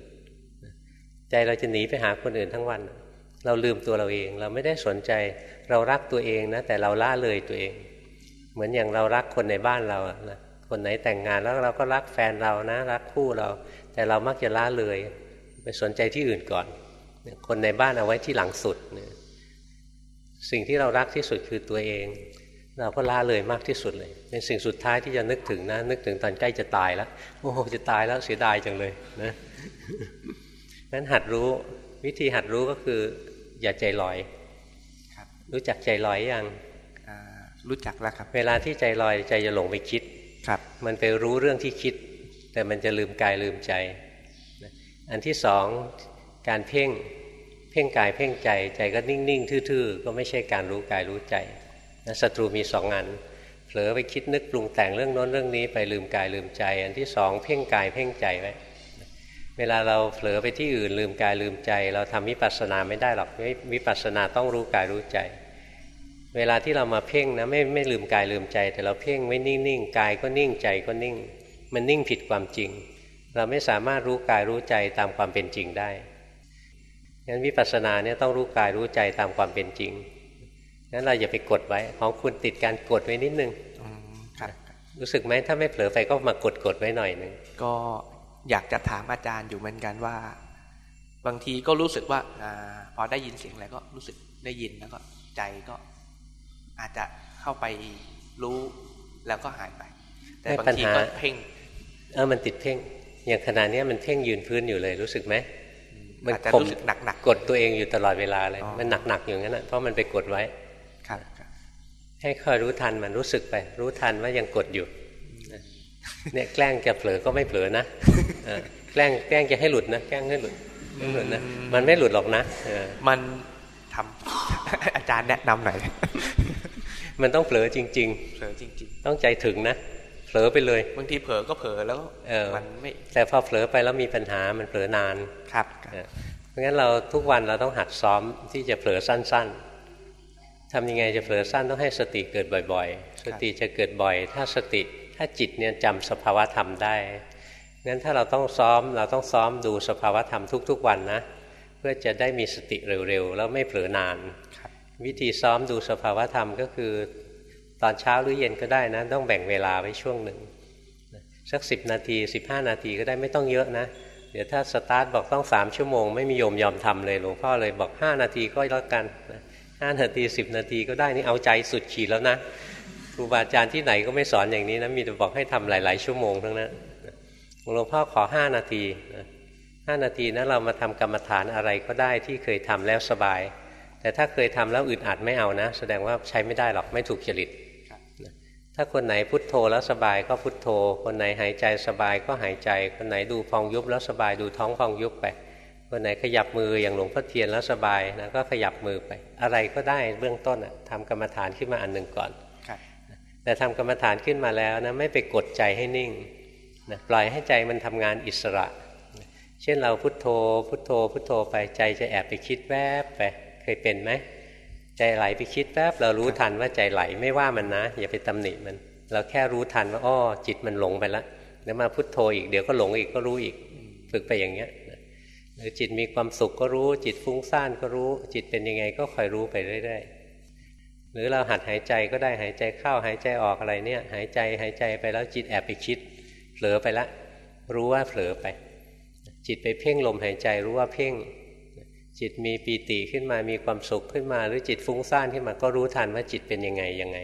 S2: ใจเราจะหนีไปหาคนอื่นทั้งวันเเราลืมตัวเราเอง เราไม่ได้สนใจเรารักตัวเองนะแต่เราล่าเลยตัวเอง เหมือนอย่างเรารักคนในบ้านเรานะคนไหนแต่งงานแล้วเราก็รักแฟนเรานะ รักคู่เรา แต่เรามักจะล่าเลย ไปสนใจที่อื่นก่อน คนในบ้านเอาไว้ที่หลังสุดนสิ่งที่เรารักที่สุดคือตัวเอง เราก็ละเลยมากที่สุดเลย เป็นสิ่งสุดท้ายที่จะนึกถึงนะ นึกถึงตอนใกล้จะตายแล้วโอ้โหจะตายแล้วเสียดายจังเลยนะนั้นหัดรู้วิธีหัดรู้ก็คือ อย่าใจลอยครับรู้จักใจลอยยัง
S12: รู้จักแล้วครับ
S2: เวลาที่ใจลอยใจจะหลงไปคิด
S12: ครับ
S2: มันไปรู้เรื่องที่คิด แต่มันจะลืมกายลืมใจ อันที่สองการเพ่งเพ่งกายเพ่งใจใจก็นิ่งๆทื่อๆก็ไม่ใช่การรู้กายรู้ใจนะศัตรูมีสองอันเผลอไปคิดนึกปรุงแต่งเรื่องโน้นเรื่องนี้ไปลืมกายลืมใจ อันที่สองเพ่งกายเพ่งใจไว้ เวลาเราเผลอไปที่อื่นลืมกายลืมใจ เราทำวิปัสสนาไม่ได้หรอกวิปัสสนาต้องรู้กายรู้ใจ เวลาที่เรามาเพ่งนะไม่ไม่ลืมกายลืมใจ แต่เราเพ่งไว้นิ่งๆกายก็นิ่งใจก็นิ่ง มันนิ่งผิดความจริง เราไม่สามารถรู้กายรู้ใจตามความเป็นจริงได้งั้นวิปัสสนาเนี่ยต้องรู้กายรู้ใจตามความเป็นจริงงั้นเราอย่าไปกดไว้ของคุณติดการกดไว้นิดนึงรู้สึกไหมถ้าไม่เผลอไปก็มากดกดไว้หน่อยหนึ่ง
S12: ก็ อยากจะถามอาจารย์อยู่เหมือนกันว่า บางทีก็รู้สึกว่าอพอได้ยินเสียงอะไรก็รู้สึกได้ยินแล้วก็ใจก็อาจจะเข้าไปรู้แล้วก็หายไป แต่บางทีก็เพ่ง
S2: เออมันติดเพ่ง อย่างขณะนี้มันเพ่งยืนพื้นอยู่เลยรู้สึกไหม
S12: มันจะรู้สึกหนักหนัก
S2: กดตัวเองอยู่ตลอดเวลาเลย มันหนักหนักอย่างนั้นเพราะมันไปกดไว้
S12: ครับ
S2: ให้คอยรู้ทันมันรู้สึกไป รู้ทันว่ายังกดอยู่ เนี่ยแกล้งจะเผลอก็ไม่เผลอนะแกล้งแกล้งจะให้หลุดนะแกล้งให้หลุดไม่หลุดนะมันไม่หลุดหรอกนะ
S12: มันทำอาจารย์แนะนำหน่อย
S2: มันต้องเผลอจริง
S12: ๆ เผลอจริง
S2: ๆ ต้องใจถึงนะเผลอไปเลย
S12: บางทีเผลอก็เผลอแล้ว
S2: มันไม่แต่พอเผลอไปแล้วมีปัญหามันเผลอนาน
S12: ครับ
S2: เพราะงั้นเราทุกวันเราต้องหัดซ้อมที่จะเผลอสั้น ๆทำยังไงจะเผลอสั้นต้องให้สติเกิดบ่อย ๆ สติจะเกิดบ่อย ถ้าสติ ถ้าจิตเนี่ยจำสภาวะธรรมได้งั้นถ้าเราต้องซ้อมเราต้องซ้อมดูสภาวะธรรมทุก ๆ วันนะ เพื่อจะได้มีสติเร็วๆ แล้วไม่เผลอนาน วิธีซ้อมดูสภาวะธรรมก็คือ ตอนเช้าหรือเย็นก็ได้นะ ต้องแบ่งเวลาไว้ช่วงหนึ่งสักสิบนาทีสิบห้านาทีก็ได้ไม่ต้องเยอะนะ เดี๋ยวถ้าสตาร์ทบอกต้องสามชั่วโมง ไม่มีโยมยอมทำเลยหลวงพ่อเลยบอกห้านาทีก็แล้วกันห้านาทีสิบนาทีก็ได้นี่เอาใจสุดขีดแล้วนะ ครูบาอาจารย์ที่ไหนก็ไม่สอนอย่างนี้นะมีแต่บอกให้ทำหลาย ๆ ชั่วโมงทั้งนั้นหลวงพ่อขอห้านาทีห้านาทีนะเรามาทำกรรมฐานอะไรก็ได้ที่เคยทำแล้วสบาย แต่ถ้าเคยทำแล้วอึดอัดไม่เอานะ แสดงว่าใช้ไม่ได้หรอกไม่ถูกจริตถ้าคนไหนพุทโธแล้วสบายก็พุทโธ คนไหนหายใจสบายก็หายใจ คนไหนดูฟองยุบแล้วสบายดูท้องฟองยุบไป คนไหนขยับมืออย่างหลวงพ่อเทียนแล้วสบายนะก็ขยับมือไป อะไรก็ได้เบื้องต้นทำกรรมฐานขึ้นมาอันหนึ่งก่อน แต่ทำกรรมฐานขึ้นมาแล้วนะไม่ไปกดใจให้นิ่งนะปล่อยให้ใจมันทำงานอิสระ เช่นเราพุทโธ พุทโธ พุทโธไปใจจะแอบไปคิดแวบไปเคยเป็นไหมใจไหลไปคิดแวบเรารู้ทันว่าใจไหลไม่ว่ามันนะ อย่าไปตำหนิมัน เราแค่รู้ทันว่าอ้อจิตมันหลงไปแล้วเดี๋ยวมาพุทโธอีกเดี๋ยวก็หลงอีกก็รู้อีกฝึกไปอย่างเงี้ยหรือจิตมีความสุขก็รู้จิตฟุ้งซ่านก็รู้ จิตเป็นยังไงก็คอยรู้ไปเรื่อยๆ หรือเราหัดหายใจก็ได้หายใจเข้าหายใจออกอะไรเนี่ย หายใจหายใจไปแล้วจิตแอบไปคิดเผลอไปละรู้ว่าเผลอไป จิตไปเพ่งลมหายใจรู้ว่าเพ่ง จิตมีปีติขึ้นมามีความสุขขึ้นมา หรือจิตฟุ้งซ่านขึ้นมาก็รู้ทันว่าจิตเป็นยังไงยังไง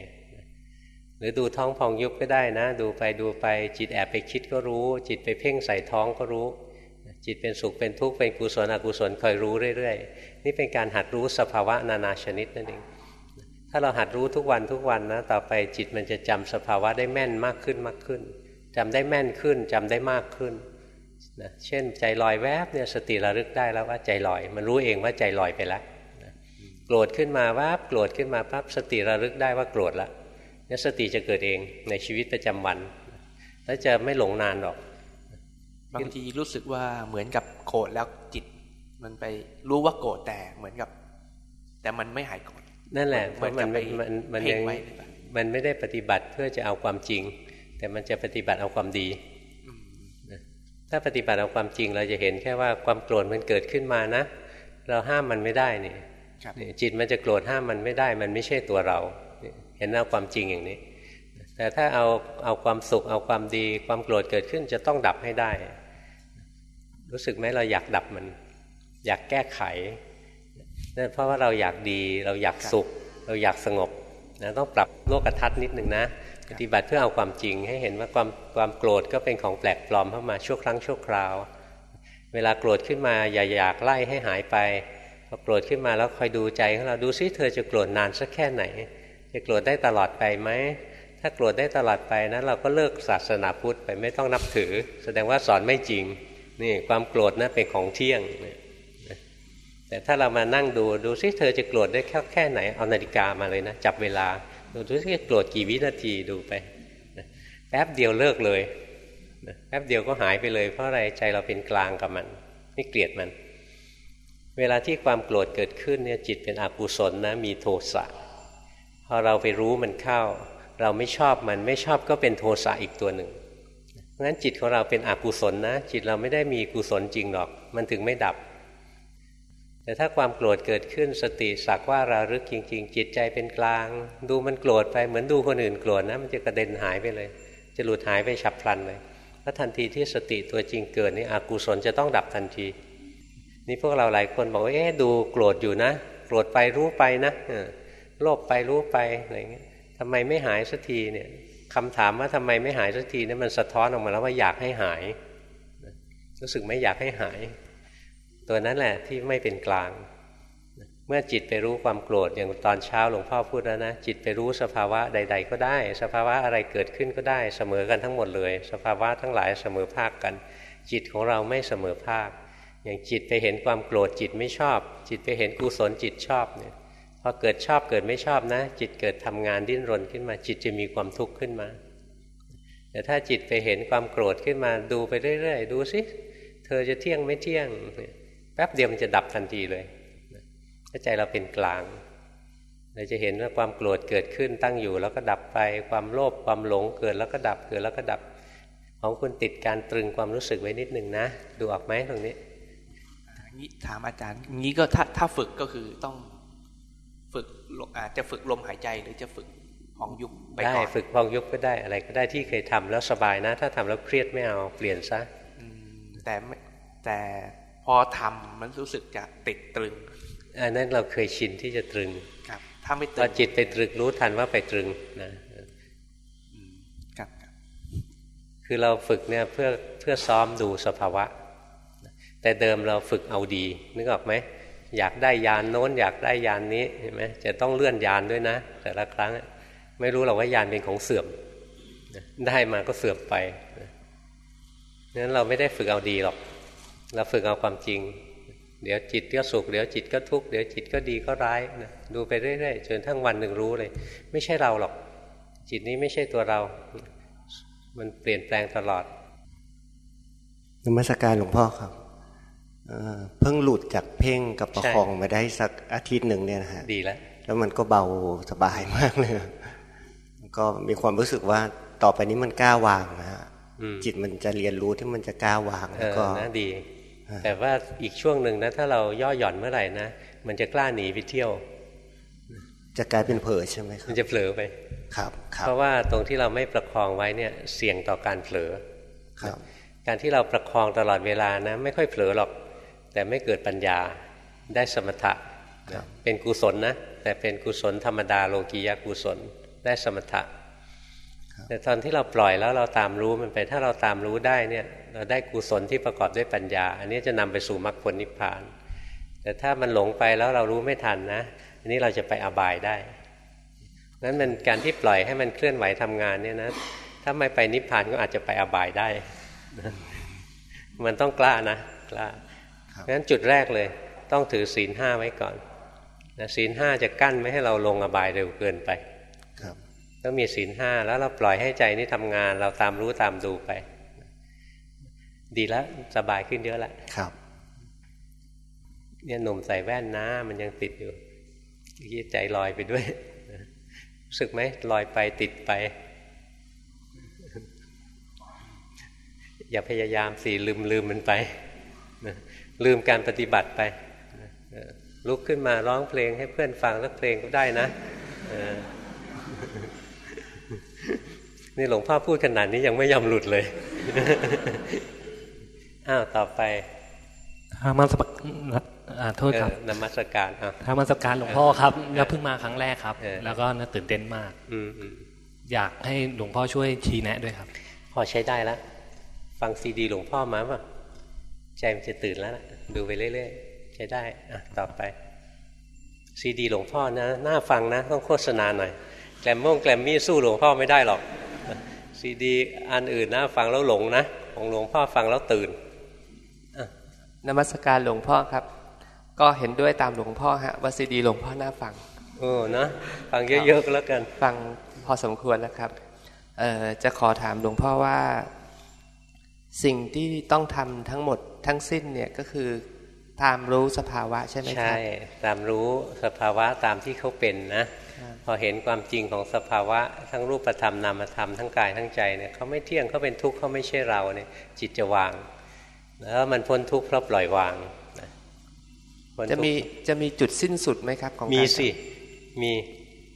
S2: หรือดูท้องพองยุบก็ได้นะ ดูไปดูไป จิตแอบไปคิดก็รู้ จิตไปเพ่งใส่ท้องก็รู้ จิตเป็นสุขเป็นทุกข์เป็นกุศลอกุศลคอยรู้เรื่อยๆนี่เป็นการหัดรู้สภาวะนานาชนิดนั่นเอง ถ้าเราหัดรู้ทุกวันทุกวันนะต่อไปจิตมันจะจำสภาวะได้แม่นมากขึ้นมากขึ้นจำได้แม่นขึ้นจำได้มากขึ้นนะเช่นใจลอยแวบเนี่ยสติระลึกได้แล้วว่าใจลอย มันรู้เองว่าใจลอยไปแล้วนะโกรธขึ้นมาแวบโกรธขึ้นมาปั๊บสติระลึกได้ว่าโกรธแล้วเนี่ยสติจะเกิดเองในชีวิตประจำวัน แล้วจะไม่หลงนานหรอก
S12: บางทีรู้สึกว่าเหมือนกับโกรธแล้วจิต มันไปรู้ว่าโกรธแต่เหมือนกับ แต่มันไม่หายโกรธ
S2: นั่นแหละเพราะมันมันมันยังมันไม่ได้ปฏิบัติเพื่อจะเอาความจริง แต่มันจะปฏิบัติเอาความดี ถ้าปฏิบัติเอาความจริงเราจะเห็นแค่ว่าความโกรธมันเกิดขึ้นมานะ เราห้ามมันไม่ได้นี่จิตมันจะโกรธห้ามมันไม่ได้ มันไม่ใช่ตัวเรา เห็นเอาความจริงอย่างนี้ แต่ถ้าเอาเอาความสุขเอาความดี ความโกรธเกิดขึ้นจะต้องดับให้ได้ รู้สึกไหมเราอยากดับมัน อยากแก้ไข นั่นเพราะว่าเราอยากดีเราอยากสุข เราอยากสงบนะต้องปรับโลกทัศน์นิดหนึ่งนะปฏิบัติเพื่อเอาความจริงให้เห็นว่าความความโกรธก็เป็นของแปลกปลอมเข้ามาชั่วครั้งชั่วคราว เวลาโกรธขึ้นมาอย่าอยากไล่ให้หายไปพอโกรธขึ้นมาแล้วคอยดูใจของเราดูซิเธอจะโกรธนานสักแค่ไหน จะโกรธได้ตลอดไปไหมถ้าโกรธได้ตลอดไปนะเราก็เลิกศาสนาพุทธไปไม่ต้องนับถือ แสดงว่าสอนไม่จริงนี่ความโกรธนะเป็นของเที่ยง แต่ถ้าเรามานั่งดูดูซิเธอจะโกรธได้แค่แค่ไหนเอานาฬิกามาเลยนะจับเวลา ดูดูสิโกรธกี่วินาทีดูไปแป๊บเดียวเลิกเลยแป๊บเดียวก็หายไปเลยเพราะอะไรใจเราเป็นกลางกับมันไม่เกลียดมัน เวลาที่ความโกรธเกิดขึ้นเนี่ยจิตเป็นอกุศลนะมีโทสะพอเราไปรู้มันเข้า เราไม่ชอบมันไม่ชอบก็เป็นโทสะอีกตัวหนึ่งงั้นจิตของเราเป็นอกุศลนะ จิตเราไม่ได้มีกุศลจริงหรอก มันถึงไม่ดับ แต่ถ้าความโกรธเกิดขึ้นสติสักว่าระลึกจริง ๆ จิตใจเป็นกลาง ดูมันโกรธไปเหมือนดูคนอื่นโกรธนะมันจะกระเด็นหายไปเลย จะหลุดหายไปฉับพลันเลยแล้วทันทีที่สติตัวจริงเกิดนี่อกุศลจะต้องดับทันที นี่พวกเราหลายคนบอกว่าเอ๊ะดูโกรธอยู่นะ โกรธไปรู้ไปนะโลภไปรู้ไปอะไรเงี้ยทำไมไม่หายสักทีเนี่ยคำถามว่าทำไมไม่หายสักทีนี่มันสะท้อนออกมาแล้วว่าอยากให้หาย รู้สึกไม่อยากให้หาย ตัวนั้นแหละที่ไม่เป็นกลาง เมื่อจิตไปรู้ความโกรธอย่างตอนเช้าหลวงพ่อพูดแล้วนะ จิตไปรู้สภาวะใด ๆ ก็ได้ สภาวะอะไรเกิดขึ้นก็ได้เสมอกันทั้งหมดเลย สภาวะทั้งหลายเสมอภาคกัน จิตของเราไม่เสมอภาค อย่างจิตไปเห็นความโกรธจิตไม่ชอบ จิตไปเห็นกุศลจิตชอบเนี่ยพอเกิดชอบเกิดไม่ชอบนะ จิตเกิดทำงานดิ้นรนขึ้นมา จิตจะมีความทุกข์ขึ้นมา แต่ถ้าจิตไปเห็นความโกรธขึ้นมาดูไปเรื่อยๆ ดูสิเธอจะเที่ยงไม่เที่ยงเนี่ย ป๊บเดียวมันจะดับทันทีเลยถ้าใจเราเป็นกลางเราจะเห็นว่าความโกรธเกิดขึ้นตั้งอยู่ แล้วก็ดับไปความโลภความหลงเกิดแล้วก็ดับเกิดแล้วก็ดับ ของคุณติดการตรึงความรู้สึกไว้นิดหนึ่งนะ ดูออกไหมตรงนี้
S12: นี้ถามอาจารย์งี้ก็ถ้าถ้าฝึกก็คือต้องฝึกอาจจะฝึกลมหายใจหรือจะฝึกพองยุบ
S2: ไปก่อนได้ฝึกพองยุบก็ได้อะไรก็ได้ที่เคยทำแล้วสบายนะ ถ้าทำแล้วเครียดไม่เอาเปลี่ยนซะ
S12: แต่แต่ พอทำมันรู้สึกจะติดตรึง
S2: อันนั้นเราเคยชินที่จะตรึง
S12: ครับถ้าไม่
S2: ตรึงจิตไปตรึกรู้ทันว่าไปตรึงนะ
S12: ครับ
S2: คือเราฝึกเนี่ยเพื่อเพื่อซ้อมดูสภาวะ แต่เดิมเราฝึกเอาดีนึกออกไหมอยากได้ยานโน้นอยากได้ยานนี้เห็นไหมจะต้องเลื่อนยานด้วยนะ แต่ละครั้งไม่รู้หรอกว่ายานเป็นของเสื่อมได้มาก็เสื่อมไปนั้นเราไม่ได้ฝึกเอาดีหรอก เราฝึกเอาความจริง เดี๋ยวจิตก็สุขเดี๋ยวจิตก็ทุกข์เดี๋ยวจิตก็ดีก็ร้ายนะดูไปเรื่อยๆจนทั้งวันหนึ่งรู้เลย ไม่ใช่เราหรอก จิตนี้ไม่ใช่ตัวเรา มันเปลี่ยนแปลงตลอด
S13: นมัสการหลวงพ่อครับเพิ่งหลุดจากเพ่งกับประคองมาได้สักอาทิตย์หนึ่งเนี่ยนะฮะ
S2: ดีแล้ว
S13: แล้วมันก็เบาสบายมากเลยก็มีความรู้สึกว่าต่อไปนี้มันกล้าวางนะฮะจิตมันจะเรียนรู้ที่มันจะกล้าวางแล้วก็
S2: นะดี แต่ว่าอีกช่วงหนึ่งนะถ้าเราย่อหย่อนเมื่อไหร่นะมันจะกล้าหนีไปเที่ยว
S13: จะกลายเป็นเผลอใช่ไหมครับ
S2: มันจะเผลอไป
S13: ครับ
S2: เพราะว่าตรงที่เราไม่ประคองไว้เนี่ยเสี่ยงต่อการเผลอ
S13: ครับ
S2: การที่เราประคองตลอดเวลานะไม่ค่อยเผลอหรอก แต่ไม่เกิดปัญญาได้สมถะเป็นกุศลนะแต่เป็นกุศลธรรมดาโลกียากุศลได้สมถะแต่ตอนที่เราปล่อยแล้วเราตามรู้มันไปถ้าเราตามรู้ได้เนี่ย เราได้กุศลที่ประกอบด้วยปัญญา อันนี้จะนำไปสู่มรรคผลนิพพาน แต่ถ้ามันหลงไปแล้วเรารู้ไม่ทันนะอันนี้เราจะไปอบายได้นั้นมันการที่ปล่อยให้มันเคลื่อนไหวทำงานเนี่ยนะถ้าไม่ไปนิพพานก็อาจจะไปอบายได้ มันต้องกล้านะกล้าเพราะฉะนั้นจุดแรกเลย ต้องถือศีลห้าไว้ก่อนนะศีลห้าจะกั้นไม่ให้เราลงอบายเร็วเกินไปต้องมีศีลห้าแล้วเราปล่อยให้ใจนี่ทำงาน เราตามรู้ตามดูไป ดีแล้วสบายขึ้นเยอะแหละ
S13: ครับ
S2: เนี่ยหนุ่มใส่แว่นนะ มันยังติดอยู่ยี่ใจลอยไปด้วยรู้สึกไหมลอยไปติดไป อย่าพยายามสิลืมลืมมันไปลืมการปฏิบัติไปลุกขึ้นมาร้องเพลงให้เพื่อนฟังสักเพลงก็ได้นะนี่หลวงพ่อพูดขนาดนี้ยังไม่ยอมหลุดเลย อ้าวต่อไป
S14: ธรรมสโทษครับ
S2: นมัสการ
S14: ธรรมสการหลวงพ่อครับ แล้วเพิ่งมาครั้งแรกครับ แล้วก็น่าตื่นเต้นมาก
S2: อื
S14: อยากให้หลวงพ่อช่วยชี้แนะด้วยครับ
S2: พอใช้ได้แล้วฟังซีดีหลวงพ่อมาป่ะใจมันจะตื่นแล้วดูไปเรื่อยๆใช้ได้อะต่อไปซีดีหลวงพ่อนะน่าฟังนะ ต้องโฆษณาหน่อยแกลมม่งแกลมมี่สู้หลวงพ่อไม่ได้หรอกซีดีอันอื่นนะฟังแล้วหลงนะของหลวงพ่อฟังแล้วตื่น
S12: นมัสการหลวงพ่อครับ ก็เห็นด้วยตามหลวงพ่อฮะว่าซีดีหลวงพ่อน่าฟัง
S2: เออนะฟังเยอะๆก็แล้วกัน
S12: ฟังพอสมควรแล้วครับเอ่อจะขอถามหลวงพ่อว่า สิ่งที่ต้องทำทั้งหมดทั้งสิ้นเนี่ยก็คือตามรู้สภาวะใช่ไหมครับใช่
S2: ตามรู้สภาวะตามที่เขาเป็นนะพอเห็นความจริงของสภาวะทั้งรูปธรรมนามธรรมทั้งกายทั้งใจเนี่ยเขาไม่เที่ยงเขาเป็นทุกข์เขาไม่ใช่เราเนี่ยจิตจะวาง แล้วมันพ้นทุกข์เพราะปล่อยวาง
S12: จะมีจะมีจุดสิ้นสุดไหมครับ ของ
S2: มีสิมี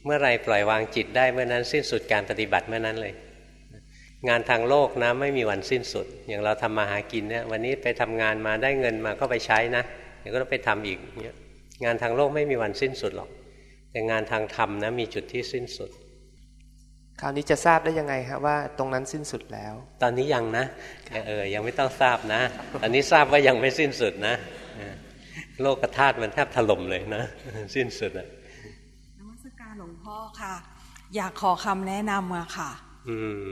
S2: เมื่อไรปล่อยวางจิตได้เมื่อนั้นสิ้นสุดการปฏิบัติเมื่อนั้นเลย งานทางโลกนะไม่มีวันสิ้นสุด อย่างเราทำมาหากินเนี่ยวันนี้ไปทำงานมาได้เงินมาก็ไปใช้นะเดี๋ยวก็ต้องไปทำอีกเนี่ยงานทางโลกไม่มีวันสิ้นสุดหรอก แต่งานทางธรรมนะมีจุดที่สิ้นสุด
S12: คราวนี้จะทราบได้ยังไงครับว่าตรงนั้นสิ้นสุดแล้ว
S2: ตอนนี้ยังนะเออยังไม่ต้องทราบนะ ตอนนี้ทราบว่ายังไม่สิ้นสุดนะโลกธาตุมันแทบถล่มเลยนะ สิ้นสุดอะ
S15: นมัสการหลวงพ่อค่ะ อยากขอคำแนะนำมาค่ะ
S2: อืม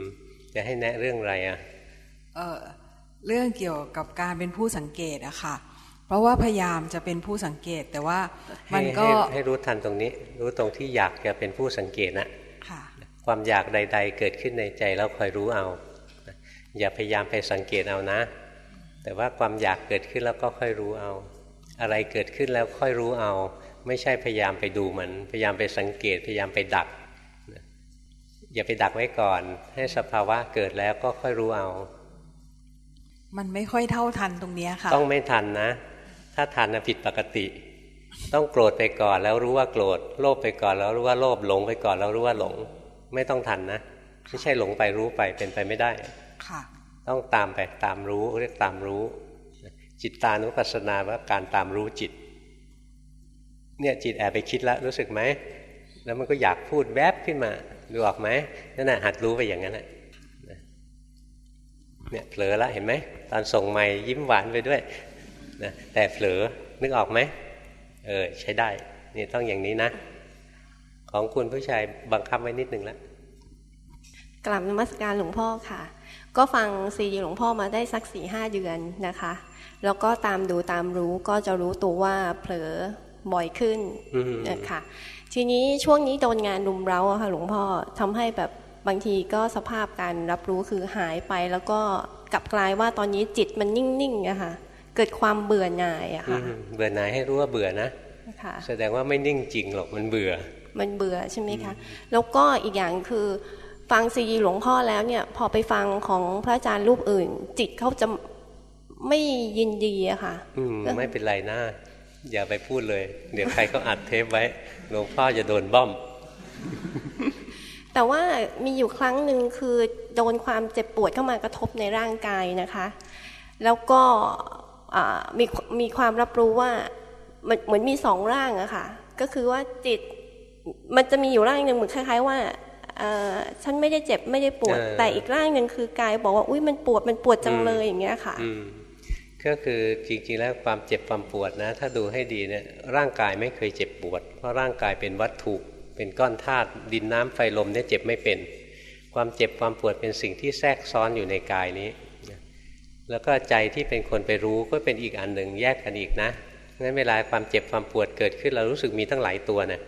S2: จะให้แนะเรื่องอะไรอะ
S15: เออเรื่องเกี่ยวกับการเป็นผู้สังเกตอะค่ะ เพราะว่าพยายามจะเป็นผู้สังเกตแต่ว่ามันก็
S2: ให้รู้ทันตรงนี้ รู้ตรงที่อยากจะเป็นผู้สังเกตนะ ความอยากใด ๆ เกิดขึ้นในใจแล้วคอยรู้เอา อย่าพยายามไปสังเกตเอานะ แต่ว่าความอยากเกิดขึ้นแล้วก็ค่อยรู้เอา อะไรเกิดขึ้นแล้วค่อยรู้เอา ไม่ใช่พยายามไปดูมัน พยายามไปสังเกต พยายามไปดัก อย่าไปดักไว้ก่อน ให้สภาวะเกิดแล้วก็ค่อยรู้เอา
S15: มันไม่ค่อยเท่าทันตรงนี้ค่ะ
S2: ต้องไม่ทันนะ ถ้าทันผิดปกติต้องโกรธไปก่อนแล้วรู้ว่าโกรธโลภไปก่อนแล้วรู้ว่าโลภหลงไปก่อนแล้วรู้ว่าหลง ไม่ต้องทันนะไม่ใช่หลงไปรู้ไปเป็นไปไม่ได้
S15: ค่ะ
S2: ต้องตามไปตามรู้เรียกตามรู้ จิตตานุปัสสนาว่าการตามรู้จิต เนี่ยจิตแอบไปคิดแล้วรู้สึกไหมแล้วมันก็อยากพูดแวบขึ้นมาดูออกไหมนั่นแหะหัดรู้ไปอย่างนั้นแหละเนี่ยเผลอแล้วเห็นไหมตอนส่งไม่ยิ้มหวานไปด้วยนะแต่เผลอนึกออกไหมเออใช้ได้นี่ต้องอย่างนี้นะ ของคุณผู้ชายบังคับไว้นิดนึงแล้ว
S16: กลับนมัสการหลวงพ่อค่ะ ก็ฟังซีดีหลวงพ่อมาได้สักสี่ห้าเดือนนะคะ แล้วก็ตามดูตามรู้ก็จะรู้ตัวว่าเผลอบ่อยขึ้นนะคะทีนี้ช่วงนี้โดนงานรุมเร้าอะค่ะหลวงพ่อทำให้แบบบางทีก็สภาพการรับรู้คือหายไปแล้วก็กลับกลายว่าตอนนี้จิตมันนิ่งๆอะค่ะ เกิดความเบื่อหน่ายอะค่ะ
S2: เบื่อหน่ายให้รู้ว่าเบื่อนะ แสดงว่าไม่นิ่งจริงหรอกมันเบื่อ
S16: มันเบื่อใช่ไหมคะ แล้วก็อีกอย่างคือฟังซีดีหลวงพ่อแล้วเนี่ยพอไปฟังของพระอาจารย์รูปอื่น จิตเขาจะไม่ยินดีอะค่ะ
S2: อืมไม่เป็นไรนะอย่าไปพูดเลย เดี๋ยวใครก็อัดเทปไว้หลวงพ่อจะโดนบ้อม
S16: แต่ว่ามีอยู่ครั้งหนึ่งคือโดนความเจ็บปวดเข้ามากระทบในร่างกายนะคะ แล้วก็มีมีความรับรู้ว่ามันเหมือนมีสองร่างอะค่ะ ก็คือว่าจิต มันจะมีอยู่ร่างหนึ่งเหมือนคล้าย ๆ ว่าฉันไม่ได้เจ็บไม่ได้ปวด แต่อีกร่างหนึ่งคือกายบอกว่าอุ้ยมันปวดมันปวดจังเลยอย่างเงี้ยค่ะ
S2: ก็คือจริงๆแล้วความเจ็บความปวดนะ ถ้าดูให้ดีเนี่ยร่างกายไม่เคยเจ็บปวด เพราะร่างกายเป็นวัตถุเป็นก้อนธาตุดินน้ำไฟลมเนี่ยเจ็บไม่เป็น ความเจ็บความปวดเป็นสิ่งที่แทรกซ้อนอยู่ในกายนี้ แล้วก็ใจที่เป็นคนไปรู้ก็เป็นอีกอันหนึ่งแยกกันอีกนะงั้นเวลาความเจ็บความปวดเกิดขึ้นเรารู้สึกมีตั้งหลายตัวนะ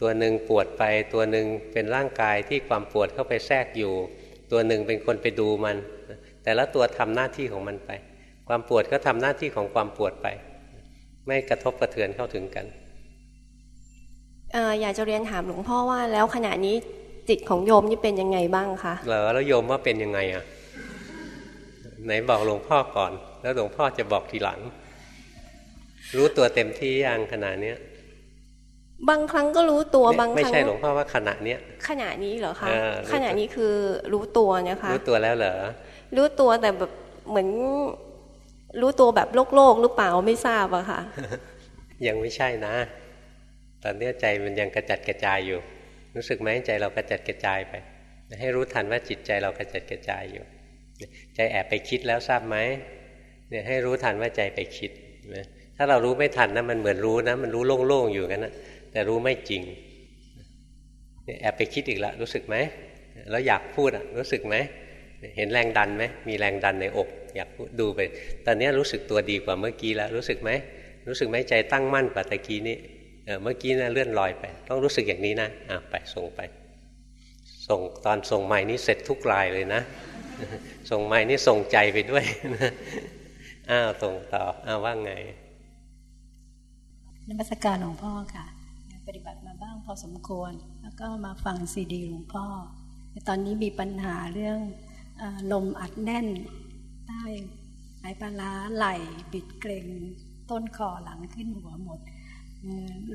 S2: ตัวหนึ่งปวดไปตัวหนึ่งเป็นร่างกายที่ความปวดเข้าไปแทรกอยู่ ตัวหนึ่งเป็นคนไปดูมัน แต่ละตัวทำหน้าที่ของมันไป ความปวดก็ทำหน้าที่ของความปวดไป ไม่กระทบกระเทือนเข้าถึงกัน
S16: อยากจะเรียนถามหลวงพ่อว่าแล้วขณะนี้จิตของโยมนี่เป็นยังไงบ้างคะ
S2: เหรอแล้วโยมว่าเป็นยังไงอะไหนบอกหลวงพ่อก่อน แล้วหลวงพ่อจะบอกทีหลัง รู้ตัวเต็มที่ยังขนาดเนี้ย
S16: บางครั้งก็รู้ตัวบางครั้ง
S2: ไม่ใช่หลวงพ่อว่าขณะเนี้ย
S16: ขณะนี้เหรอคะขณะนี้คือรู้ตัวเนี่ยค่ะ
S2: รู้ตัวแล้วเหรอ
S16: รู้ตัวแต่แบบเหมือนรู้ตัวแบบโลกโลกหรือเปล่าไม่ทราบอะค่ะ
S2: ยังไม่ใช่นะ ตอนนี้ใจมันยังกระจัดกระจายอยู่ รู้สึกไหมใจเรากระจัดกระจายไป ให้รู้ทันว่าจิตใจเรากระจัดกระจายอยู่ ใจแอบไปคิดแล้วทราบไหมเนี่ยให้รู้ทันว่าใจไปคิดนะถ้าเรารู้ไม่ทันนะมันเหมือนรู้นะ มันรู้โล่งๆอยู่กันนะ แต่รู้ไม่จริงแอบไปคิดอีกแล้วรู้สึกไหมแล้วอยากพูดอะรู้สึกไหมเห็นแรงดันไหมมีแรงดันในอก อยากพูดดูไป ตอนนี้รู้สึกตัวดีกว่าเมื่อกี้แล้วรู้สึกไหมรู้สึกไหมใจตั้งมั่นกว่าตะกี้นี้เมื่อกี้นะเลื่อนลอยไป ต้องรู้สึกอย่างนี้นะอะไปส่งไป ส่งตอนส่งใหม่นี้เสร็จทุกรายเลยนะ ส่งไม้นี่ส่งใจไปด้วยอ้าวส่งต่ออ้าวว่าไง
S17: นมัสการหลวงพ่อค่ะ ปฏิบัติมาบ้างพอสมควร แล้วก็มาฟังซีดีหลวงพ่อ ตอนนี้มีปัญหาเรื่องอลมอัดแน่น ใต้ไหปลาล้าไหลบิดเกรงต้นคอหลังขึ้นหัวหมด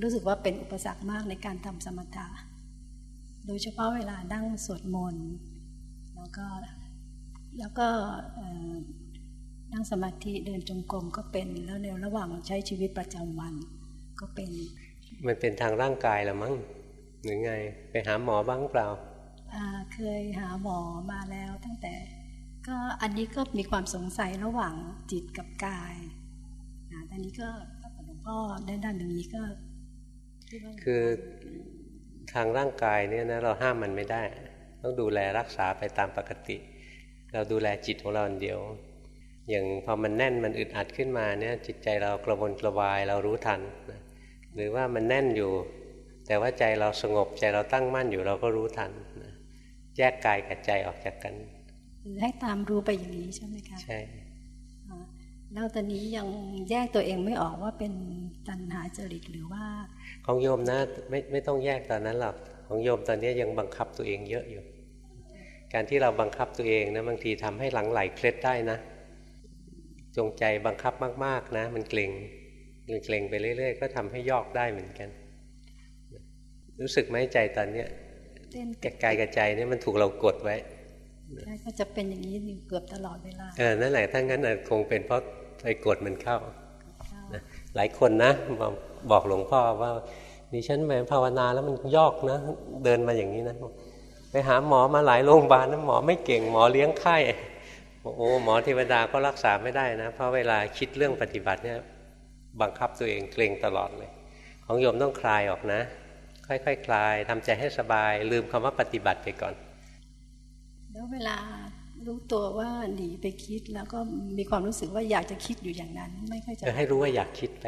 S17: รู้สึกว่าเป็นอุปสรรคมากในการทำสมถะ โดยเฉพาะเวลานั่งสวดมนต์แล้วก็แล้วก็นั่งสมาธิเดินจงกรมก็เป็น แล้วในระหว่างใช้ชีวิตประจำวันก็เป็น
S2: มันเป็นทางร่างกายละมั้งหรือไง ไปหาหมอบ้างเปล่า
S17: เคยหาหมอมาแล้วตั้งแต่ ก็อันนี้ก็มีความสงสัยระหว่างจิตกับกายตอนนี้ก็หลวงพ่อด้านด้านอย่างนี้ก็
S2: คือทางร่างกายเนี่ยนะเราห้ามมันไม่ได้ ต้องดูแลรักษาไปตามปกติ เราดูแลจิตของเราเดียว อย่างพอมันแน่นมันอึดอัดขึ้นมาเนี่ยจิตใจเรากระวนกระวายเรารู้ทัน หรือว่ามันแน่นอยู่ แต่ว่าใจเราสงบใจเราตั้งมั่นอยู่เราก็รู้ทันแยกกายกับใจออกจากกัน
S17: ให้ตามรู้ไปอย่างนี้ใช่ไหมคะ
S2: ใช่
S17: แล้วตอนนี้ยังแยกตัวเองไม่ออกว่าเป็นตัณหาจริตหรือว่า
S2: ของโยมนะไม่ไม่ต้องแยกตอนนั้นหรอกของโยมตอนนี้ยังบังคับตัวเองเยอะอยู่ การที่เราบังคับตัวเองนะบางทีทำให้หลังไหลเคล็ดได้นะ จงใจบังคับมาก ๆนะ มันเกร็ง เกร็งไปเรื่อยๆ ก็ทำให้ยอกได้เหมือนกัน รู้สึกไหมใจตอนเนี้ยแกกายกับใจนี่มันถูกเรากดไว้
S17: ก็จะเป็นอย่างนี้เกือบตลอดเวลา
S2: เออนั่นแหละถ้างั้นคงเป็นเพราะไปกดมันเข้า หลายคนนะบอกหลวงพ่อว่านี่ฉันแม่ภาวนาแล้วมันยอกนะ เดินมาอย่างนี้นะไปหาหมอมาหลายโรงพยาบาลนะหมอไม่เก่งหมอเลี้ยงไข้โอ้หมอเทวดาก็รักษาไม่ได้นะ เพราะเวลาคิดเรื่องปฏิบัติเนี่ย บังคับตัวเองเกรงตลอดเลย ของโยมต้องคลายออกนะ ค่อยๆคคลายทำใจให้สบาย ลืมคำว่าปฏิบัติไปก่อน
S17: แล้วเวลารู้ตัวว่าหนีไปคิดแล้วก็มีความรู้สึกว่าอยากจะคิดอยู่อย่างนั้น ไม่ค่อยจะ
S2: ให้รู้ว่าอยากคิดไป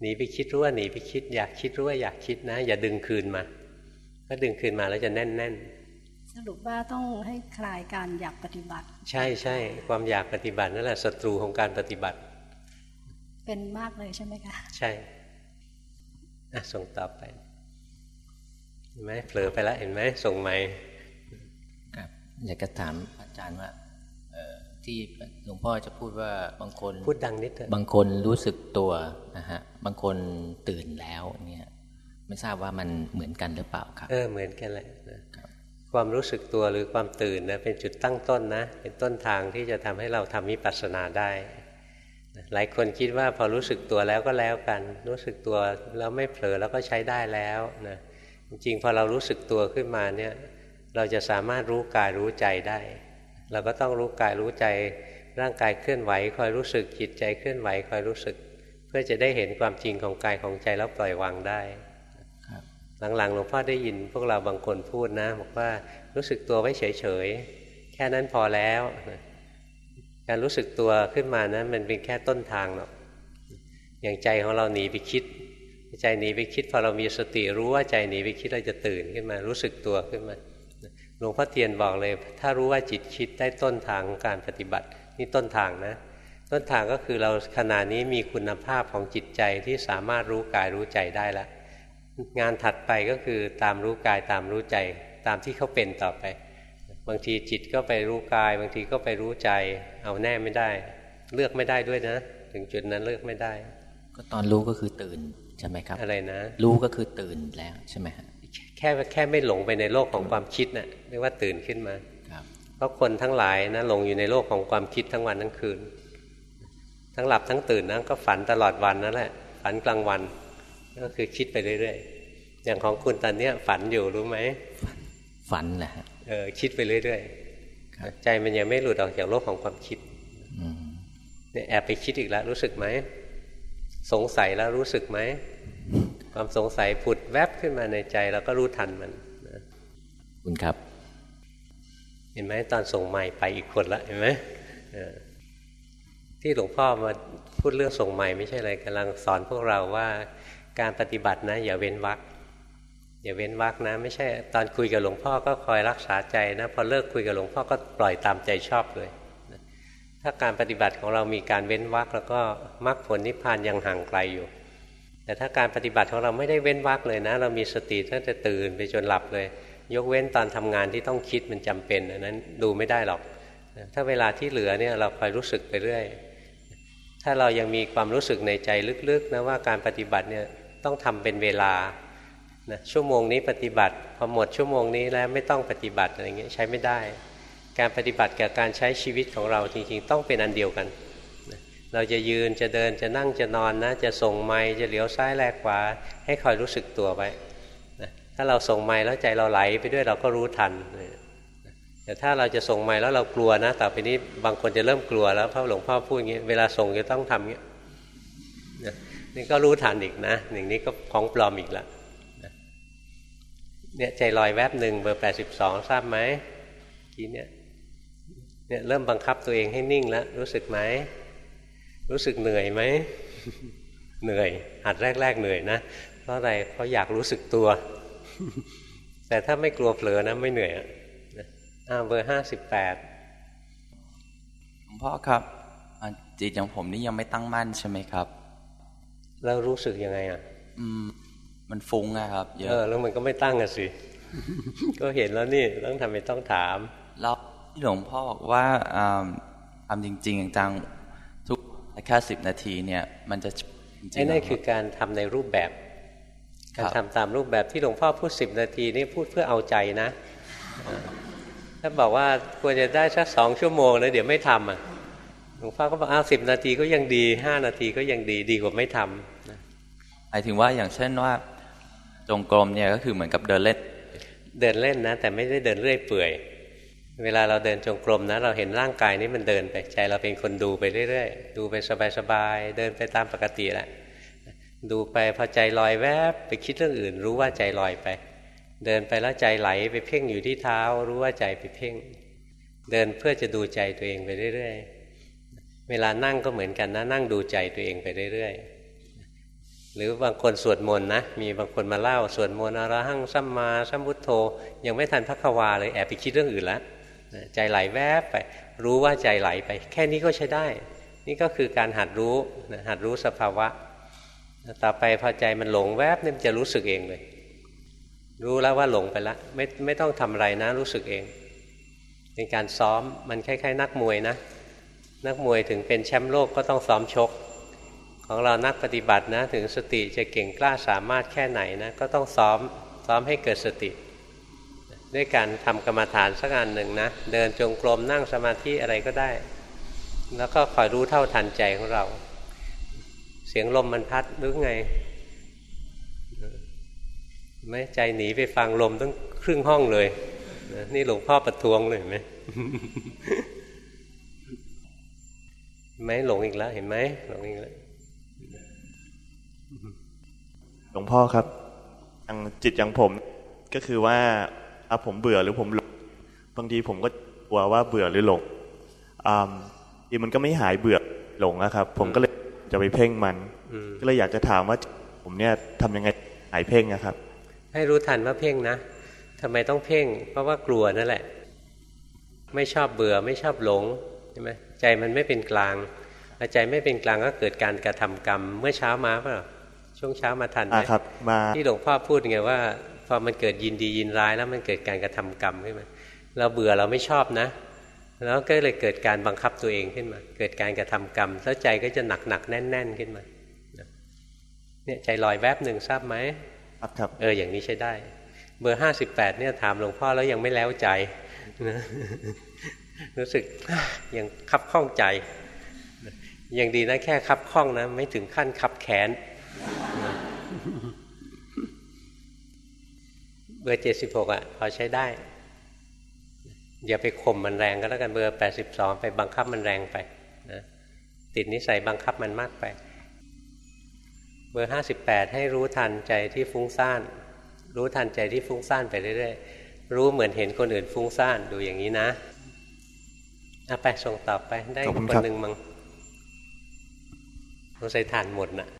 S2: หนีไปคิดรู้ว่าหนีไปคิด อยากคิดรู้ว่าอยากคิดนะ อย่าดึงคืนมาถ้าดึงคืนมาแล้วจะแน่นแน่น
S17: แรุปว่าต้องให้คลายการอยากปฏิบัติ
S2: ใช่ใช่ความอยากปฏิบัตินั่นแหละศัตรูของการปฏิบัติ
S17: เป็นมากเลยใช่ไหมคะ
S2: ใช่อะส่งต่อไปเห็นไหมเผลอไปแล้วเห็นไหมส่งใหม่
S18: ครับอยากจะถามอาจารย์ว่าที่หลวงพ่อจะพูดว่าบางคน
S2: พูดดังนิด
S18: บางคนรู้สึกตัวนะฮะบางคนตื่นแล้วเนี่ยไม่ทราบว่ามันเหมือนกันหรือเปล่าครับ
S2: เออเหมือนกันแหละนะความรู้สึกตัวหรือความตื่นนะเป็นจุดตั้งต้นนะ เป็นต้นทางที่จะทำให้เราทำมิปัสสนาได้ หลายคนคิดว่าพอรู้สึกตัวแล้วก็แล้วกัน รู้สึกตัวแล้วไม่เผลอแล้วก็ใช้ได้แล้วนะจริงๆพอเรารู้สึกตัวขึ้นมาเนี่ยเราจะสามารถรู้กายรู้ใจได้ เราก็ต้องรู้กายรู้ใจ ร่างกายเคลื่อนไหว คอยรู้สึกจิตใจเคลื่อนไหวคอยรู้สึก เพื่อจะได้เห็นความจริงของกายของใจแล้วปล่อยวางได้หลังๆหลวงพ่อได้ยินพวกเราบางคนพูดนะบอกว่ารู้สึกตัวไว้เฉยๆแค่นั้นพอแล้ว การรู้สึกตัวขึ้นมานะั้นมันเป็นแค่ต้นทางเนาะอย่างใจของเราหนีไปคิด ใจหนีไปคิด พอเรามีสติรู้ว่าใจหนีไปคิดเราจะตื่นขึ้นมา รู้สึกตัวขึ้นมาหลวงพ่อเทียนบอกเลย ถ้ารู้ว่าจิตคิดได้ต้นทางของการปฏิบัติ นี่ต้นทางนะ ต้นทางก็คือเราขณะนี้มีคุณภาพของจิตใจที่สามารถรู้กายรู้ใจได้แล้วงานถัดไปก็คือตามรู้กายตามรู้ใจ ตามที่เขาเป็นต่อไป บางทีจิตก็ไปรู้กาย บางทีก็ไปรู้ใจ เอาแน่ไม่ได้ เลือกไม่ได้ด้วยนะ ถึงจุดนั้นเลือกไม่ได้
S18: ก็ตอนรู้ก็คือตื่นใช่ไหมครับ
S2: อะไรนะ
S18: รู้ก็คือตื่นแล้วใช่ไหมฮะ
S2: แค่แค่ไม่หลงไปในโลกของความคิดนะ่ะเรียกว่าตื่นขึ้นมาเพราะคนทั้งหลายนะหลงอยู่ในโลกของความคิดทั้งวันทั้งคืน ทั้งหลับทั้งตื่นนะก็ฝันตลอดวันนั่นแหละฝันกลางวัน ก็คือคิดไปเรื่อยๆอย่างของคุณตอนนี้ฝันอยู่รู้ไหม
S18: ฝันแหละ
S2: เออคิดไปเรื่อยๆใจมันยังไม่หลุดออกจากโลกของความคิดเนี่ยแอบไปคิดอีกแล้วรู้สึกไหมสงสัยแล้วรู้สึกไหมความสงสัยผุดแวบขึ้นมาในใจเราก็รู้ทันมัน
S18: คุณครับ
S2: เห็นไหมตอนส่งใหม่ไปอีกคนละเห็นไหมที่หลวงพ่อมาพูดเรื่องส่งใหม่ไม่ใช่อะไรกำลังสอนพวกเราว่าการปฏิบัตินะ อย่าเว้นวัก อย่าเว้นวักนะ ไม่ใช่ ตอนคุยกับหลวงพ่อก็คอยรักษาใจนะ พอเลิกคุยกับหลวงพ่อก็ปล่อยตามใจชอบเลยถ้าการปฏิบัติของเรามีการเว้นวักแล้วก็มรรคผลนิพพานยังห่างไกลอยู่ แต่ถ้าการปฏิบัติของเราไม่ได้เว้นวักเลยนะ เรามีสติตั้งแต่ตื่นไปจนหลับเลย ยกเว้นตอนทำงานที่ต้องคิดมันจำเป็นอันนั้นดูไม่ได้หรอก ถ้าเวลาที่เหลือเนี่ยเราคอยรู้สึกไปเรื่อย ถ้าเรายังมีความรู้สึกในใจลึกๆนะว่าการปฏิบัติเนี่ยต้องทำเป็นเวลา นะชั่วโมงนี้ปฏิบัติพอหมดชั่วโมงนี้แล้วไม่ต้องปฏิบัติอะไรเงี้ยใช้ไม่ได้ การปฏิบัติกับการใช้ชีวิตของเราจริงๆ ต้องเป็นอันเดียวกันนะเราจะยืนจะเดินจะนั่งจะนอนนะจะส่งไม้จะเหลียวซ้ายแลกขวา ให้คอยรู้สึกตัวไว้นะถ้าเราส่งไม้แล้วใจเราไหลไปด้วยเราก็รู้ทันแต่ถ้าเราจะส่งไม้แล้วเรากลัวนะต่อไปนี้บางคนจะเริ่มกลัวแล้วพระหลวงพ่อพูดอย่างนี้เวลาส่งจะต้องทำอย่างนี้นี่ก็รู้ทันอีกนะอย่างนี้ก็ของปลอมอีกละ เนี่ยใจลอยแวบหนึ่งเบอร์แปดสิบสองทราบไหมทีเนี่ยเนี่ยเริ่มบังคับตัวเองให้นิ่งแล้ว รู้สึกไหม รู้สึกเหนื่อยไหม เหนื่อยหัดแรก ๆ เหนื่อยนะ เพราะอะไรเพราะอยากรู้สึกตัว แต่ถ้าไม่กลัวเผลอนะ ไม่เหนื่อยอะเบอร์ห้าสิบแปด
S19: หลวงพ่อครับจิตอย่างผมนี่ยังไม่ตั้งมั่นใช่ไหมครับ
S2: แล้วรู้สึกยังไงอะ
S19: อืม มันฟุ้งนะครับ
S2: เยอะแล้วมันก็ไม่ตั้งอะสิ ก็เห็นแล้วนี่ต้องทำไมต้องถาม
S19: แล้วหลวงพ่อบอกว่าทำจริงๆจังทุกแค่สิบนาทีเนี่ย มันจะ
S2: ไอ้นั่นคือการทำในรูปแบบ การทำตามรูปแบบที่หลวงพ่อพูดสิบนาทีนี่พูดเพื่อเอาใจนะ ถ้าบอกว่าควรจะได้สักสองชั่วโมงแล้วเดี๋ยวไม่ทำอะหลวงพ่อก็บอกอ้าวสิบนาทีก็ยังดีห้านาทีก็ยังดีดีกว่าไม่ทำ
S19: หมายถึงว่าอย่างเช่นว่า จงกรมเนี่ยก็คือเหมือนกับเดินเล่น
S2: เดินเล่นนะ แต่ไม่ได้เดินเรื่อยเปื่อย เวลาเราเดินจงกรมนะ เราเห็นร่างกายนี้มันเดินไปใจเราเป็นคนดูไปเรื่อยๆ ดูไปสบายๆ เดินไปตามปกติแหละดูไปพอใจลอยแวบไปคิดเรื่องอื่น รู้ว่าใจลอยไป เดินไปแล้วใจไหลไปเพ่งอยู่ที่เท้า รู้ว่าใจไปเพ่ง เดินเพื่อจะดูใจตัวเองไปเรื่อยๆ เวลานั่งก็เหมือนกันนะนั่งดูใจตัวเองไปเรื่อยๆ หรือบางคนสวดมนต์นะ มีบางคนมาเล่า สวดมนต์อรหังสัมมาสัมพุทโธ ยังไม่ทันพักวาเลยแอบไปคิดเรื่องอื่นแล้วใจไหลแวบไป รู้ว่าใจไหลไป แค่นี้ก็ใช้ได้ นี่ก็คือการหัดรู้หัดรู้สภาวะ ต่อไปพอใจมันหลงแวบเนี่ยมันจะรู้สึกเองเลย รู้แล้วว่าหลงไปแล้วไม่ไม่ต้องทำอะไรนะ รู้สึกเอง เป็นการซ้อมมันคล้ายๆ นักมวยนะ นักมวยถึงเป็นแชมป์โลกก็ต้องซ้อมชก ของเรานักปฏิบัตินะ ถึงสติจะเก่งกล้าสามารถแค่ไหนนะก็ต้องซ้อมซ้อมให้เกิดสติ ด้วยการทำกรรมฐานสักอันหนึ่งนะ เดินจงกรมนั่งสมาธิอะไรก็ได้ แล้วก็คอยรู้เท่าทันใจของเรา เสียงลมมันพัดหรือไงไม่ใจหนีไปฟังลมตั้งครึ่งห้องเลย นี่หลวงพ่อประท้วงเลยไหมไหมหลงอีกแล้วเห็นไหมหลงอีกแล้ว
S20: ลวงพ่อครับอย่างจิตอย่างผมก็คือว่าถ้าผมเบื่อหรือผมหลงบางทีผมก็กลัวว่าเบื่อหรือหลงอ่าทีมันก็ไม่หายเบื่อหลงนะครับ ผมก็เลยจะไปเพ่งมัน ก็เลยอยากจะถามว่าผมเนี่ยทำยังไงหายเพ่งนะครับ
S2: ให้รู้ทันว่าเพ่งนะทำไมต้องเพ่ง เพราะว่ากลัวนั่นแหละ ไม่ชอบเบื่อไม่ชอบหลงใช่ไหมใจมันไม่เป็นกลางใจไม่เป็นกลางก็เกิดการกระทำกรรม เมื่อเช้ามาเปล่า ช่วงเช้ามาทันไหม
S20: ครับ มา
S2: ที่หลวงพ่อพูดไงว่าพอมันเกิดยินดียินร้ายแล้วมันเกิดการกระทำกรรมขึ้นมาเราเบื่อเราไม่ชอบนะ แล้วก็เลยเกิดการบังคับตัวเองขึ้นมา เกิดการกระทำกรรมแล้วใจก็จะหนักหนักแน่นแน่นขึ้นมาเนี่ยใจลอยแวบหนึ่งทราบไหม
S20: ครับครับ
S2: เอออย่างนี้ใช้ได้ เบอร์ห้าสิบแปดเนี่ยถามหลวงพ่อแล้วยังไม่แล้วใจรู้สึกยังคับข้องใจ ยังดีนะแค่คับข้องนะ ไม่ถึงขั้นคับแขน เบอร์เจ็ดสิบหกอะพอใช้ได้ อย่าไปข่มมันแรงก็แล้วกันเบอร์แปดสิบสองไปบังคับมันแรงไปนะติดนิสัยบังคับมันมากไป เบอร์ห้าสิบแปดให้รู้ทันใจที่ฟุ้งซ่าน รู้ทันใจที่ฟุ้งซ่านไปเรื่อยๆ รู้เหมือนเห็นคนอื่นฟุ้งซ่านดูอย่างนี้นะเอาไปส่งต่อไปได้คนหนึ่งมั้งสงสัยทานหมดนะ่ะ